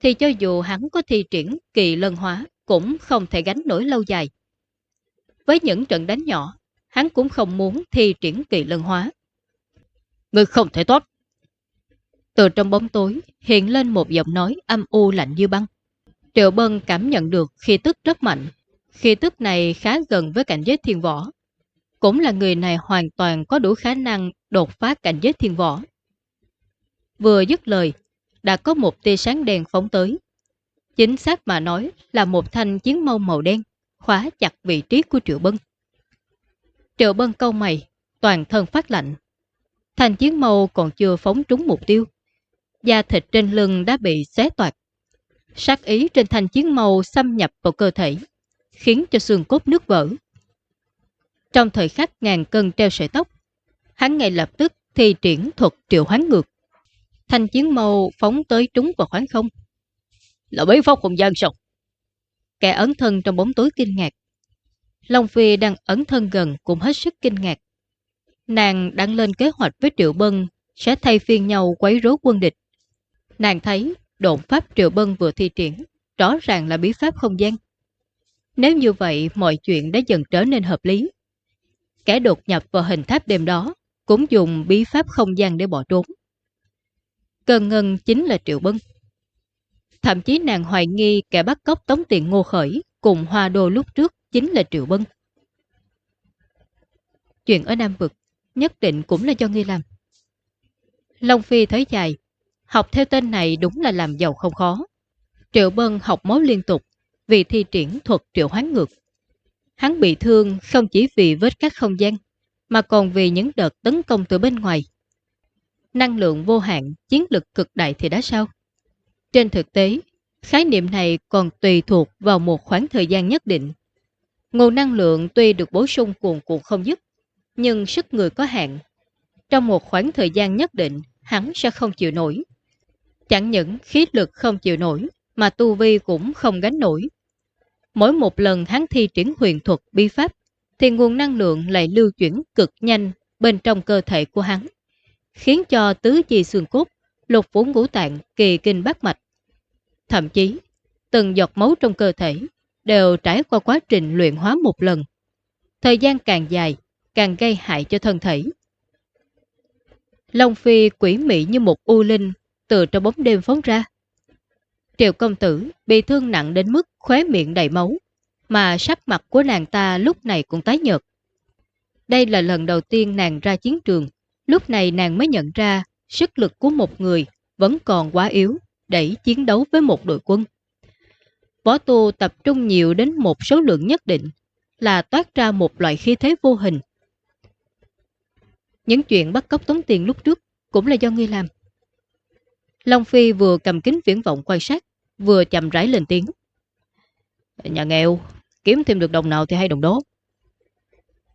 thì cho dù hắn có thi triển kỳ lân hóa, cũng không thể gánh nổi lâu dài. Với những trận đánh nhỏ, hắn cũng không muốn thi triển kỳ lân hóa. Người không thể tốt. Từ trong bóng tối hiện lên một giọng nói âm u lạnh như băng. Triệu Bân cảm nhận được khi tức rất mạnh. Khi tức này khá gần với cảnh giới thiên võ. Cũng là người này hoàn toàn có đủ khả năng đột phá cảnh giới thiên võ. Vừa dứt lời, đã có một tia sáng đèn phóng tới. Chính xác mà nói là một thanh chiến mâu màu đen, khóa chặt vị trí của Triệu Bân. Triệu Bân câu mày, toàn thân phát lạnh. Thanh chiến mâu còn chưa phóng trúng mục tiêu. Da thịt trên lưng đã bị xé toạc. Sát ý trên thanh chiến mâu xâm nhập vào cơ thể, khiến cho xương cốt nước vỡ. Trong thời khắc ngàn cân treo sợi tóc, hắn ngay lập tức thi triển thuật triệu hoán ngược. Thanh chiến mâu phóng tới trúng vào khoảng không. Là bí pháp không gian sao? Kẻ ấn thân trong bóng tối kinh ngạc. Long Phi đang ấn thân gần cũng hết sức kinh ngạc. Nàng đang lên kế hoạch với Triệu Bân, sẽ thay phiên nhau quấy rối quân địch. Nàng thấy độn pháp Triệu Bân vừa thi triển rõ ràng là bí pháp không gian. Nếu như vậy, mọi chuyện đã dần trở nên hợp lý. Kẻ đột nhập vào hình tháp đêm đó cũng dùng bí pháp không gian để bỏ trốn. cần ngân chính là Triệu Bân. Thậm chí nàng hoài nghi kẻ bắt cóc tống tiền ngô khởi cùng hoa đô lúc trước chính là Triệu Bân. Chuyện ở Nam Vực nhất định cũng là do ngươi làm. Long Phi thấy dài, học theo tên này đúng là làm giàu không khó. Triệu Bân học máu liên tục vì thi triển thuật triệu hoán ngược. Hắn bị thương không chỉ vì vết các không gian, mà còn vì những đợt tấn công từ bên ngoài. Năng lượng vô hạn, chiến lực cực đại thì đã sao? Trên thực tế, khái niệm này còn tùy thuộc vào một khoảng thời gian nhất định. Nguồn năng lượng tuy được bổ sung cuồn cuộn không dứt, nhưng sức người có hạn. Trong một khoảng thời gian nhất định, hắn sẽ không chịu nổi. Chẳng những khí lực không chịu nổi, mà tu vi cũng không gánh nổi. Mỗi một lần hắn thi triển huyền thuật bi pháp, thì nguồn năng lượng lại lưu chuyển cực nhanh bên trong cơ thể của hắn, khiến cho tứ chi xương cốt, lục vũ ngũ tạng, kỳ kinh bát mạch. Thậm chí, từng giọt máu trong cơ thể đều trải qua quá trình luyện hóa một lần. Thời gian càng dài, càng gây hại cho thân thể. Long Phi quỷ mị như một u linh từ trong bóng đêm phóng ra. Triệu công tử bị thương nặng đến mức khóe miệng đầy máu, mà sắc mặt của nàng ta lúc này cũng tái nhợt. Đây là lần đầu tiên nàng ra chiến trường, lúc này nàng mới nhận ra sức lực của một người vẫn còn quá yếu đẩy chiến đấu với một đội quân. Võ tu tập trung nhiều đến một số lượng nhất định là toát ra một loại khí thế vô hình. Những chuyện bắt cóc tống tiền lúc trước cũng là do ngươi làm. Long Phi vừa cầm kính viễn vọng quan sát, vừa chậm rãi lên tiếng. Nhà nghèo, kiếm thêm được đồng nào thì hay đồng đó.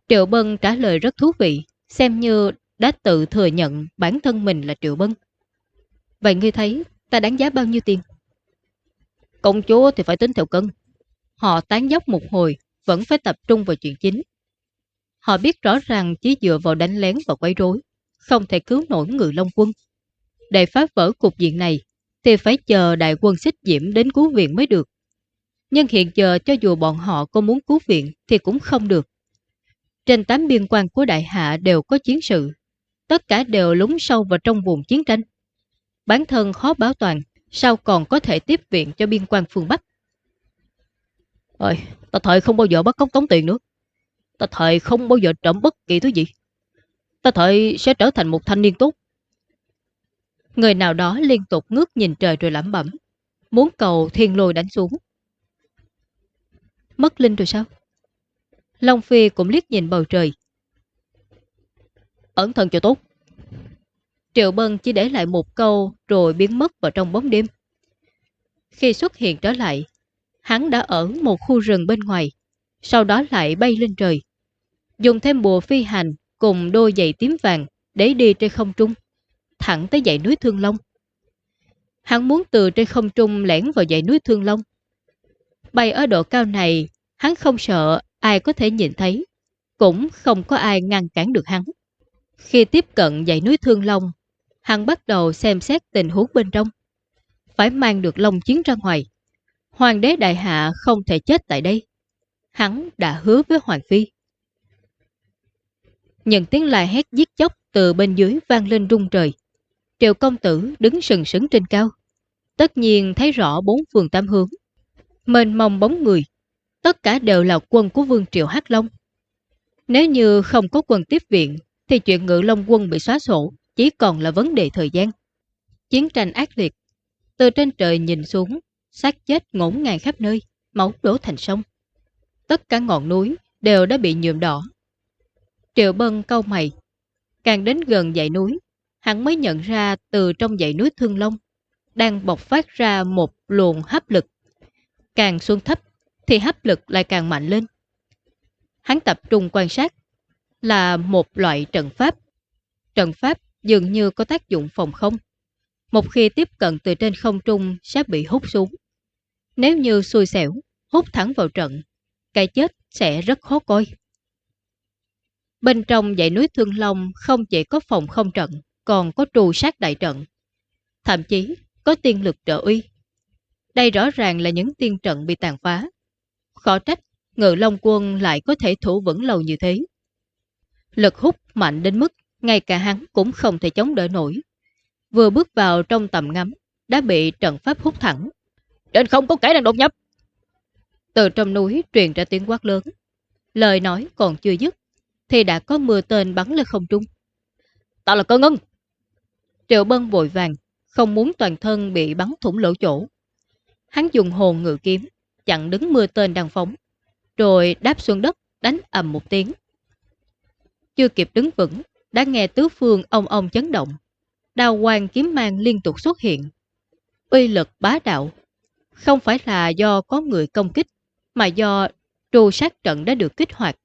Triệu Bân trả lời rất thú vị, xem như đã tự thừa nhận bản thân mình là Triệu Bân. Vậy ngươi thấy ta đáng giá bao nhiêu tiền? Công chúa thì phải tính theo cân. Họ tán dốc một hồi, vẫn phải tập trung vào chuyện chính. Họ biết rõ ràng chỉ dựa vào đánh lén và quấy rối, không thể cứu nổi người Long quân. Để phá vỡ cục diện này, thì phải chờ đại quân xích diễm đến cứu viện mới được. Nhưng hiện giờ cho dù bọn họ có muốn cứu viện thì cũng không được. Trên tám biên quan của đại hạ đều có chiến sự. Tất cả đều lúng sâu vào trong vùng chiến tranh. Bản thân khó bảo toàn, sao còn có thể tiếp viện cho biên quan phương Bắc. Ôi, ta thời không bao giờ bắt cóc tống tiền nữa. Ta thời không bao giờ trộm bất kỳ thứ gì. Ta thời sẽ trở thành một thanh niên tốt. Người nào đó liên tục ngước nhìn trời rồi lẩm bẩm. Muốn cầu thiên lôi đánh xuống. Mất linh rồi sao? Long Phi cũng liếc nhìn bầu trời. Ẩn thân cho tốt. Triệu Bân chỉ để lại một câu rồi biến mất vào trong bóng đêm. Khi xuất hiện trở lại, hắn đã ở một khu rừng bên ngoài, sau đó lại bay lên trời. Dùng thêm bùa phi hành cùng đôi giày tím vàng để đi trên không trung, thẳng tới dãy núi Thương Long. Hắn muốn từ trên không trung lẻn vào dãy núi Thương Long. Bay ở độ cao này, hắn không sợ ai có thể nhìn thấy, cũng không có ai ngăn cản được hắn. Khi tiếp cận dãy núi Thương Long, hắn bắt đầu xem xét tình huống bên trong. Phải mang được Long chiến ra ngoài. Hoàng đế đại hạ không thể chết tại đây. Hắn đã hứa với Hoàng Phi. nhận tiếng la hét giết chóc từ bên dưới vang lên rung trời. Triệu công tử đứng sừng sững trên cao. Tất nhiên thấy rõ bốn phường tam hướng. Mênh mông bóng người. Tất cả đều là quân của vương Triệu Hắc Long. Nếu như không có quân tiếp viện, thì chuyện ngự Long quân bị xóa sổ chỉ còn là vấn đề thời gian. Chiến tranh ác liệt. Từ trên trời nhìn xuống, xác chết ngổn ngang khắp nơi, máu đổ thành sông. Tất cả ngọn núi đều đã bị nhuộm đỏ. Triệu Bân câu mày. Càng đến gần dãy núi, hắn mới nhận ra từ trong dãy núi Thương Long đang bộc phát ra một luồng hấp lực. Càng xuống thấp thì hấp lực lại càng mạnh lên. Hắn tập trung quan sát là một loại trận pháp. Trận pháp dường như có tác dụng phòng không. Một khi tiếp cận từ trên không trung sẽ bị hút xuống. Nếu như xui xẻo, hút thẳng vào trận, cái chết sẽ rất khó coi. Bên trong dãy núi Thương Long không chỉ có phòng không trận, còn có trù sát đại trận. Thậm chí có tiên lực trợ uy. Đây rõ ràng là những tiên trận bị tàn phá. Khó trách, ngự Long quân lại có thể thủ vững lâu như thế. Lực hút mạnh đến mức ngay cả hắn cũng không thể chống đỡ nổi. Vừa bước vào trong tầm ngắm, đã bị trận pháp hút thẳng. Trên không có kẻ đang đột nhập. Từ trong núi truyền ra tiếng quát lớn. Lời nói còn chưa dứt, thì đã có mưa tên bắn lên không trung. Tao là cơ ngân. Triệu Bân vội vàng, không muốn toàn thân bị bắn thủng lỗ chỗ. Hắn dùng hồn ngự kiếm, chặn đứng mưa tên đang phóng, rồi đáp xuống đất, đánh ầm một tiếng. Chưa kịp đứng vững, đã nghe tứ phương ông ông chấn động. Đào hoàng kiếm mang liên tục xuất hiện. Uy lực bá đạo. Không phải là do có người công kích, mà do trù sát trận đã được kích hoạt.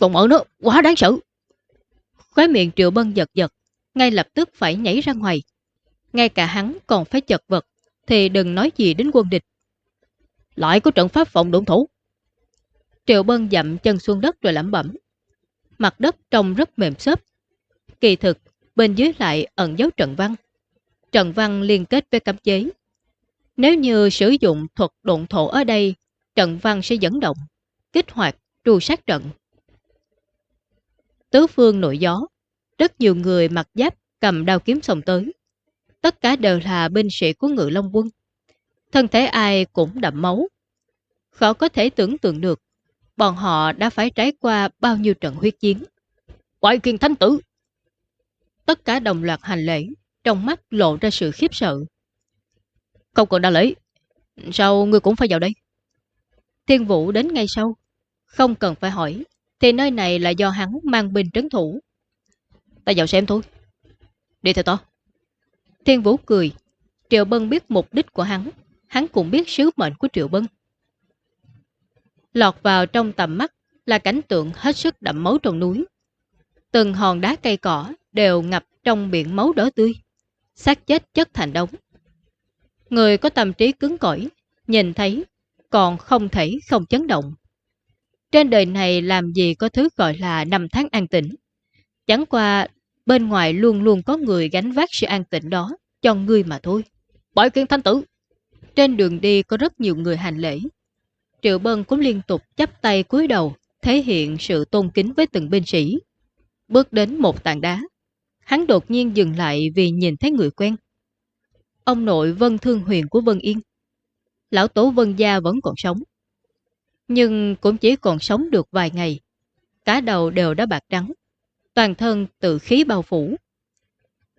Còn ở nó quá đáng sợ. Khóe miệng triệu bân giật giật, ngay lập tức phải nhảy ra ngoài. Ngay cả hắn còn phải chật vật, thì đừng nói gì đến quân địch. Lại có trận pháp phòng đụng thủ. Triệu bân dậm chân xuống đất rồi lẩm bẩm. Mặt đất trông rất mềm xốp, Kỳ thực, bên dưới lại ẩn dấu trận văn. Trận văn liên kết với cấm chế. Nếu như sử dụng thuật độn thổ ở đây, trận văn sẽ dẫn động, kích hoạt, tru sát trận. Tứ phương nội gió, rất nhiều người mặc giáp cầm đao kiếm sông tới. Tất cả đều là binh sĩ của ngự Long quân. Thân thể ai cũng đậm máu. Khó có thể tưởng tượng được, bọn họ đã phải trải qua bao nhiêu trận huyết chiến. Quại kiên thánh tử, Tất cả đồng loạt hành lễ, trong mắt lộ ra sự khiếp sợ. Không cần đa lễ, sao ngươi cũng phải vào đây? Thiên Vũ đến ngay sau. Không cần phải hỏi, thì nơi này là do hắn mang binh trấn thủ. Ta vào xem thôi. Đi theo to. Thiên Vũ cười. Triệu Bân biết mục đích của hắn, hắn cũng biết sứ mệnh của Triệu Bân. Lọt vào trong tầm mắt là cảnh tượng hết sức đậm máu trong núi. Từng hòn đá cây cỏ đều ngập trong biển máu đỏ tươi, xác chết chất thành đống. Người có tâm trí cứng cỏi, nhìn thấy, còn không thể không chấn động. Trên đời này làm gì có thứ gọi là năm tháng an tĩnh. Chẳng qua, bên ngoài luôn luôn có người gánh vác sự an tĩnh đó cho ngươi mà thôi. Bỏ kiến thanh tử! Trên đường đi có rất nhiều người hành lễ. Triệu Bân cũng liên tục chắp tay cúi đầu, thể hiện sự tôn kính với từng binh sĩ. Bước đến một tảng đá, hắn đột nhiên dừng lại vì nhìn thấy người quen. Ông nội Vân Thương Huyền của Vân Yên. Lão Tổ Vân Gia vẫn còn sống. Nhưng cũng chỉ còn sống được vài ngày. Cả đầu đều đã bạc trắng, toàn thân tự khí bao phủ.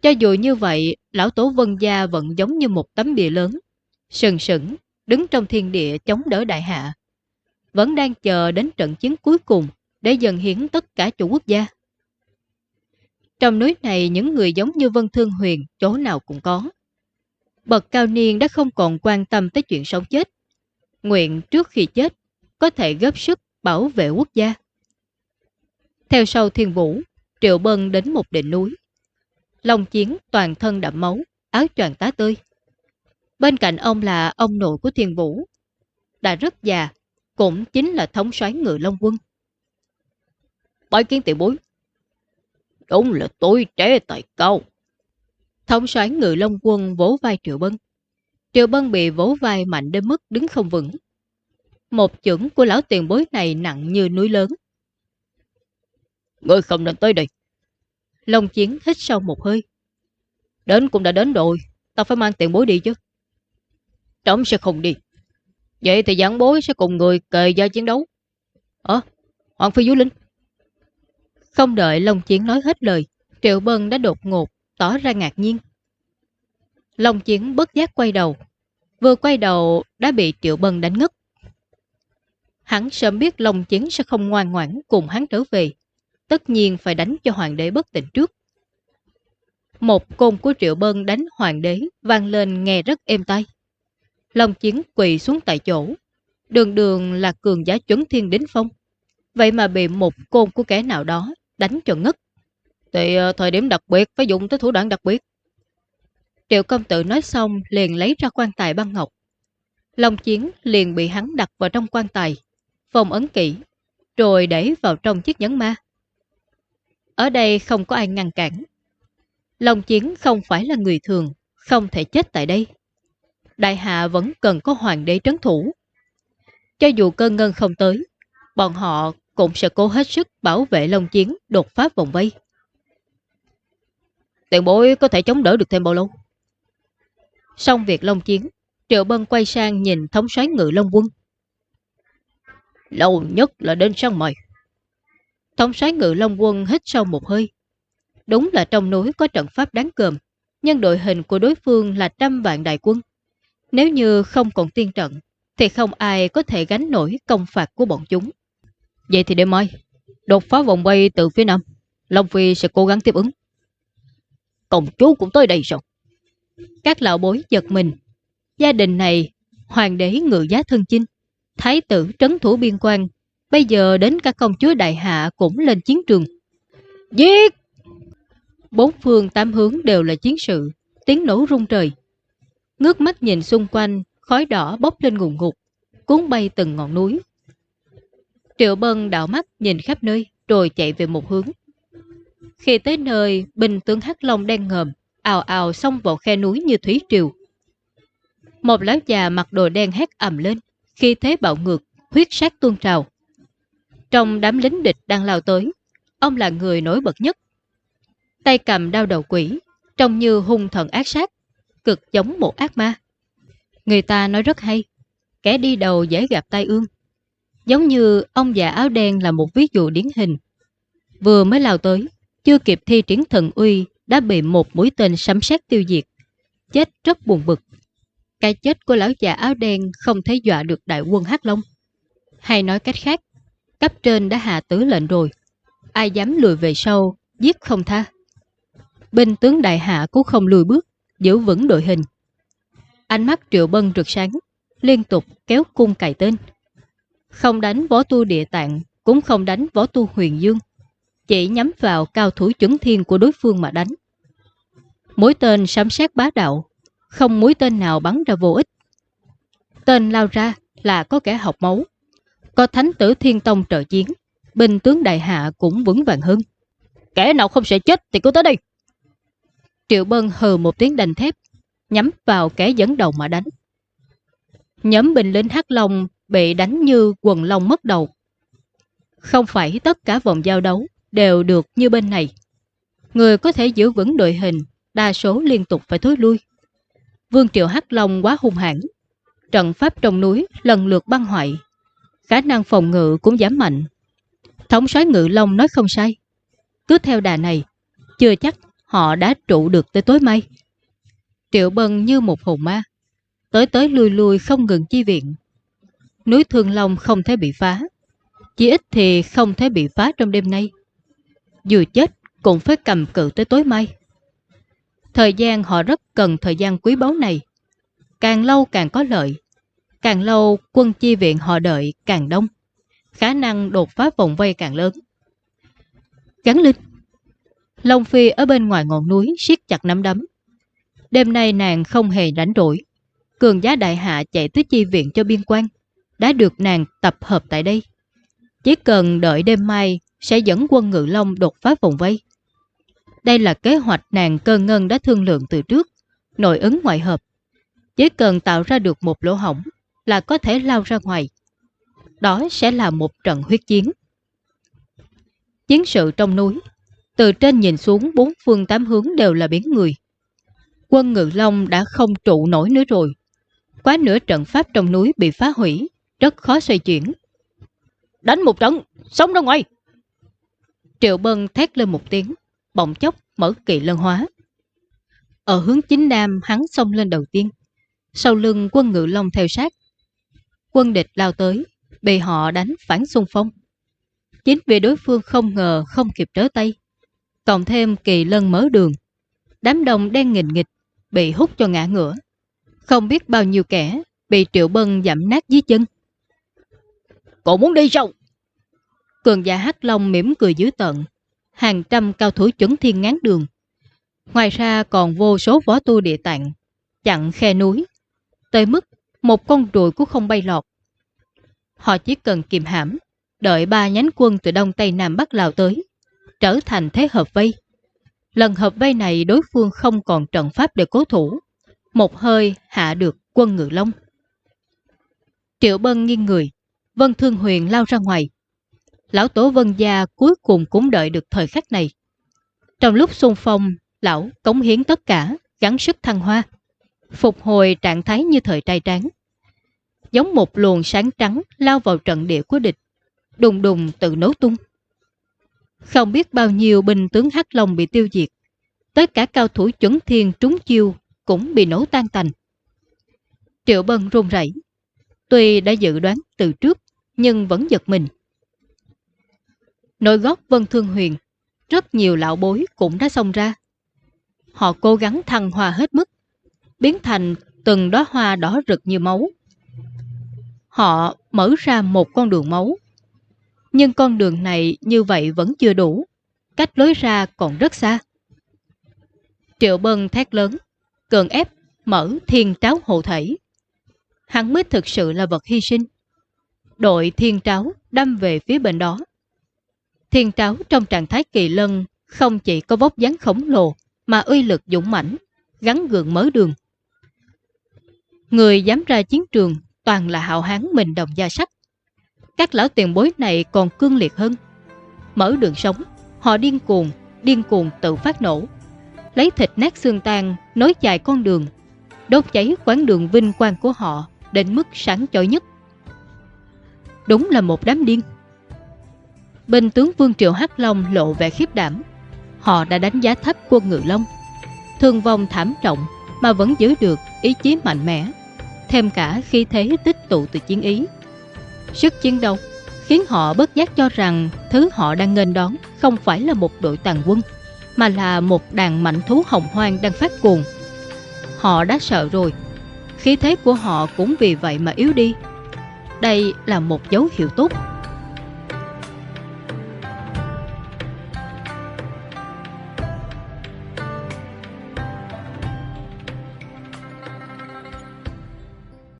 Cho dù như vậy, lão tổ vân gia vẫn giống như một tấm bìa lớn, sừng sững, đứng trong thiên địa chống đỡ đại hạ. Vẫn đang chờ đến trận chiến cuối cùng để dần hiến tất cả chủ quốc gia. Trong núi này những người giống như Vân Thương Huyền chỗ nào cũng có. Bậc cao niên đã không còn quan tâm tới chuyện sống chết. Nguyện trước khi chết có thể góp sức bảo vệ quốc gia. Theo sau thiên vũ, Triệu Bân đến một đỉnh núi. Long chiến toàn thân đậm máu, áo choàng tá tươi. Bên cạnh ông là ông nội của thiên vũ. Đã rất già, cũng chính là thống soái ngự Long Quân. Bói kiến tiểu bối. Đúng là tôi trẻ tài cao. Thống soái ngự Long Quân vỗ vai Triệu Bân. Triệu Bân bị vỗ vai mạnh đến mức đứng không vững. Một chưởng của lão tiền bối này nặng như núi lớn. Ngươi không nên tới đây. Long Chiến hít sâu một hơi. Đến cũng đã đến rồi, ta phải mang tiền bối đi chứ. Trống sẽ không đi. Vậy thì giảng bối sẽ cùng người kề gia chiến đấu. Ờ, Hoàng Phi Du Linh. Không đợi Long Chiến nói hết lời, Triệu Bân đã đột ngột, tỏ ra ngạc nhiên. Long Chiến bất giác quay đầu. Vừa quay đầu đã bị Triệu Bân đánh ngất. Hắn sớm biết Long Chiến sẽ không ngoan ngoãn cùng hắn trở về. Tất nhiên phải đánh cho hoàng đế bất tỉnh trước. Một côn của Triệu Bân đánh hoàng đế vang lên nghe rất êm tay. Long Chiến quỳ xuống tại chỗ. Đường đường là cường giá chuẩn thiên đính phong. Vậy mà bị một côn của kẻ nào đó đánh cho ngất. Thì uh, thời điểm đặc biệt phải dùng tới thủ đoạn đặc biệt. Triệu công tử nói xong liền lấy ra quan tài băng ngọc. Long chiến liền bị hắn đặt vào trong quan tài, phòng ấn kỹ, rồi đẩy vào trong chiếc nhẫn ma. Ở đây không có ai ngăn cản. Long chiến không phải là người thường, không thể chết tại đây. Đại hạ vẫn cần có hoàng đế trấn thủ. Cho dù cơn ngân không tới, bọn họ cũng sẽ cố hết sức bảo vệ Long Chiến đột phá vòng vây. Tiền bối có thể chống đỡ được thêm bao lâu? Xong việc Long Chiến, Triệu Bân quay sang nhìn thống soái ngự Long Quân. Lâu nhất là đến sáng mời. Thống soái ngự Long Quân hít sâu một hơi. Đúng là trong núi có trận pháp đáng cơm, nhưng đội hình của đối phương là trăm vạn đại quân. Nếu như không còn tiên trận, thì không ai có thể gánh nổi công phạt của bọn chúng. Vậy thì đêm mai, đột phá vòng bay từ phía nam, Long Phi sẽ cố gắng tiếp ứng. Công chú cũng tới đây sao? Các lão bối giật mình. Gia đình này, hoàng đế ngự giá thân chinh, thái tử trấn thủ biên quan, bây giờ đến cả công chúa đại hạ cũng lên chiến trường. Giết! Bốn phương tám hướng đều là chiến sự, tiếng nổ rung trời. Ngước mắt nhìn xung quanh, khói đỏ bốc lên ngùng ngục, cuốn bay từng ngọn núi. Triệu Bân đảo mắt nhìn khắp nơi, rồi chạy về một hướng. Khi tới nơi, bình tướng Hắc Long đang ngầm, ào ào xông vào khe núi như thủy triều. Một lão già mặc đồ đen hét ầm lên, khi thế bạo ngược, huyết sát tuôn trào. Trong đám lính địch đang lao tới, ông là người nổi bật nhất. Tay cầm đao đầu quỷ, trông như hung thần ác sát, cực giống một ác ma. Người ta nói rất hay, kẻ đi đầu dễ gặp tai ương. Giống như ông già áo đen là một ví dụ điển hình. Vừa mới lao tới, chưa kịp thi triển thần uy đã bị một mũi tên sấm sét tiêu diệt. Chết rất buồn bực. Cái chết của lão già áo đen không thể dọa được đại quân Hắc Long. Hay nói cách khác, cấp trên đã hạ tứ lệnh rồi. Ai dám lùi về sau, giết không tha. Binh tướng đại hạ cũng không lùi bước, giữ vững đội hình. Ánh mắt triệu bân rực sáng, liên tục kéo cung cài tên. Không đánh võ tu địa tạng, cũng không đánh võ tu huyền dương. Chỉ nhắm vào cao thủ chuẩn thiên của đối phương mà đánh. Mũi tên sám xét bá đạo, không mũi tên nào bắn ra vô ích. Tên lao ra là có kẻ học máu. Có thánh tử thiên tông trợ chiến, binh tướng đại hạ cũng vững vàng hơn. Kẻ nào không sẽ chết thì cứ tới đây. Triệu Bân hừ một tiếng đành thép, nhắm vào kẻ dẫn đầu mà đánh. Nhóm binh lính Hắc Long bị đánh như quần lông mất đầu. Không phải tất cả vòng giao đấu đều được như bên này. Người có thể giữ vững đội hình, đa số liên tục phải thối lui. Vương Triệu Hắc Long quá hung hãn. Trận pháp trong núi lần lượt băng hoại. Khả năng phòng ngự cũng giảm mạnh. Thống soái ngự long nói không sai. Cứ theo đà này, chưa chắc họ đã trụ được tới tối mai. Triệu Bân như một hồn ma, tới tới lui lui không ngừng chi viện. Núi Thương Long không thể bị phá, chỉ ít thì không thể bị phá trong đêm nay. Dù chết cũng phải cầm cự tới tối mai. Thời gian họ rất cần thời gian quý báu này. Càng lâu càng có lợi. Càng lâu quân chi viện họ đợi càng đông. Khả năng đột phá vòng vây càng lớn. Gắn linh. Long Phi ở bên ngoài ngọn núi siết chặt nắm đấm. Đêm nay nàng không hề đánh đổi. Cường giá đại hạ chạy tới chi viện cho biên quan. Đã được nàng tập hợp tại đây. Chỉ cần đợi đêm mai sẽ dẫn quân ngự long đột phá vòng vây. Đây là kế hoạch nàng cơ ngân đã thương lượng từ trước, nội ứng ngoại hợp. Chỉ cần tạo ra được một lỗ hỏng là có thể lao ra ngoài. Đó sẽ là một trận huyết chiến. Chiến sự trong núi, từ trên nhìn xuống bốn phương tám hướng đều là biến người. Quân Ngự Long đã không trụ nổi nữa rồi. Quá nửa trận pháp trong núi bị phá hủy, rất khó xoay chuyển. Đánh một trận, sống ra ngoài! Triệu Bân thét lên một tiếng, bỗng chốc mở kỳ lân hóa. Ở hướng chính nam hắn xông lên đầu tiên. Sau lưng quân ngự long theo sát. Quân địch lao tới, bị họ đánh phản xung phong. Chính vì đối phương không ngờ không kịp trở tay. Cộng thêm kỳ lân mở đường. Đám đông đen nghịch nghịch, bị hút cho ngã ngửa. Không biết bao nhiêu kẻ bị triệu bân giảm nát dưới chân. Cậu muốn đi sao? Cường giả Hắc Long mỉm cười dưới tận, hàng trăm cao thủ chuẩn thiên ngán đường. Ngoài ra còn vô số võ tu địa tạng, chặn khe núi, tới mức một con ruồi cũng không bay lọt. Họ chỉ cần kiềm hãm, đợi ba nhánh quân từ Đông Tây Nam Bắc Lào tới, trở thành thế hợp vây. Lần hợp vây này đối phương không còn trận pháp để cố thủ, một hơi hạ được quân ngự long. Triệu Bân nghiêng người, Vân Thương Huyền lao ra ngoài, lão tổ vân gia cuối cùng cũng đợi được thời khắc này. Trong lúc xung phong, lão cống hiến tất cả, gắn sức thăng hoa, phục hồi trạng thái như thời trai tráng. Giống một luồng sáng trắng lao vào trận địa của địch, đùng đùng tự nấu tung. Không biết bao nhiêu binh tướng Hắc Long bị tiêu diệt, tất cả cao thủ chuẩn thiên trúng chiêu cũng bị nổ tan tành. Triệu Bân run rẩy, tuy đã dự đoán từ trước nhưng vẫn giật mình. Nội góc Vân Thương Huyền, rất nhiều lão bối cũng đã xông ra. Họ cố gắng thăng hoa hết mức, biến thành từng đóa hoa đỏ rực như máu. Họ mở ra một con đường máu. Nhưng con đường này như vậy vẫn chưa đủ, cách lối ra còn rất xa. Triệu Bân thét lớn, cường ép mở thiên tráo hộ thể. Hắn mới thực sự là vật hy sinh. Đội thiên tráo đâm về phía bên đó. Thiên tráo trong trạng thái kỳ lân không chỉ có vóc dáng khổng lồ mà uy lực dũng mãnh, gắn gượng mở đường. Người dám ra chiến trường toàn là hạo hán mình đồng gia sắt. Các lão tiền bối này còn cương liệt hơn. Mở đường sống, họ điên cuồng, điên cuồng tự phát nổ. Lấy thịt nát xương tan, nối dài con đường, đốt cháy quán đường vinh quang của họ đến mức sáng chói nhất. Đúng là một đám điên. Binh tướng Vương Triệu Hắc Long lộ vẻ khiếp đảm. Họ đã đánh giá thấp quân Ngự Long. Thương vong thảm trọng mà vẫn giữ được ý chí mạnh mẽ. Thêm cả khi thế tích tụ từ chiến ý. Sức chiến đấu khiến họ bất giác cho rằng thứ họ đang nghênh đón không phải là một đội tàn quân, mà là một đàn mạnh thú hồng hoang đang phát cuồng. Họ đã sợ rồi, khí thế của họ cũng vì vậy mà yếu đi. Đây là một dấu hiệu tốt.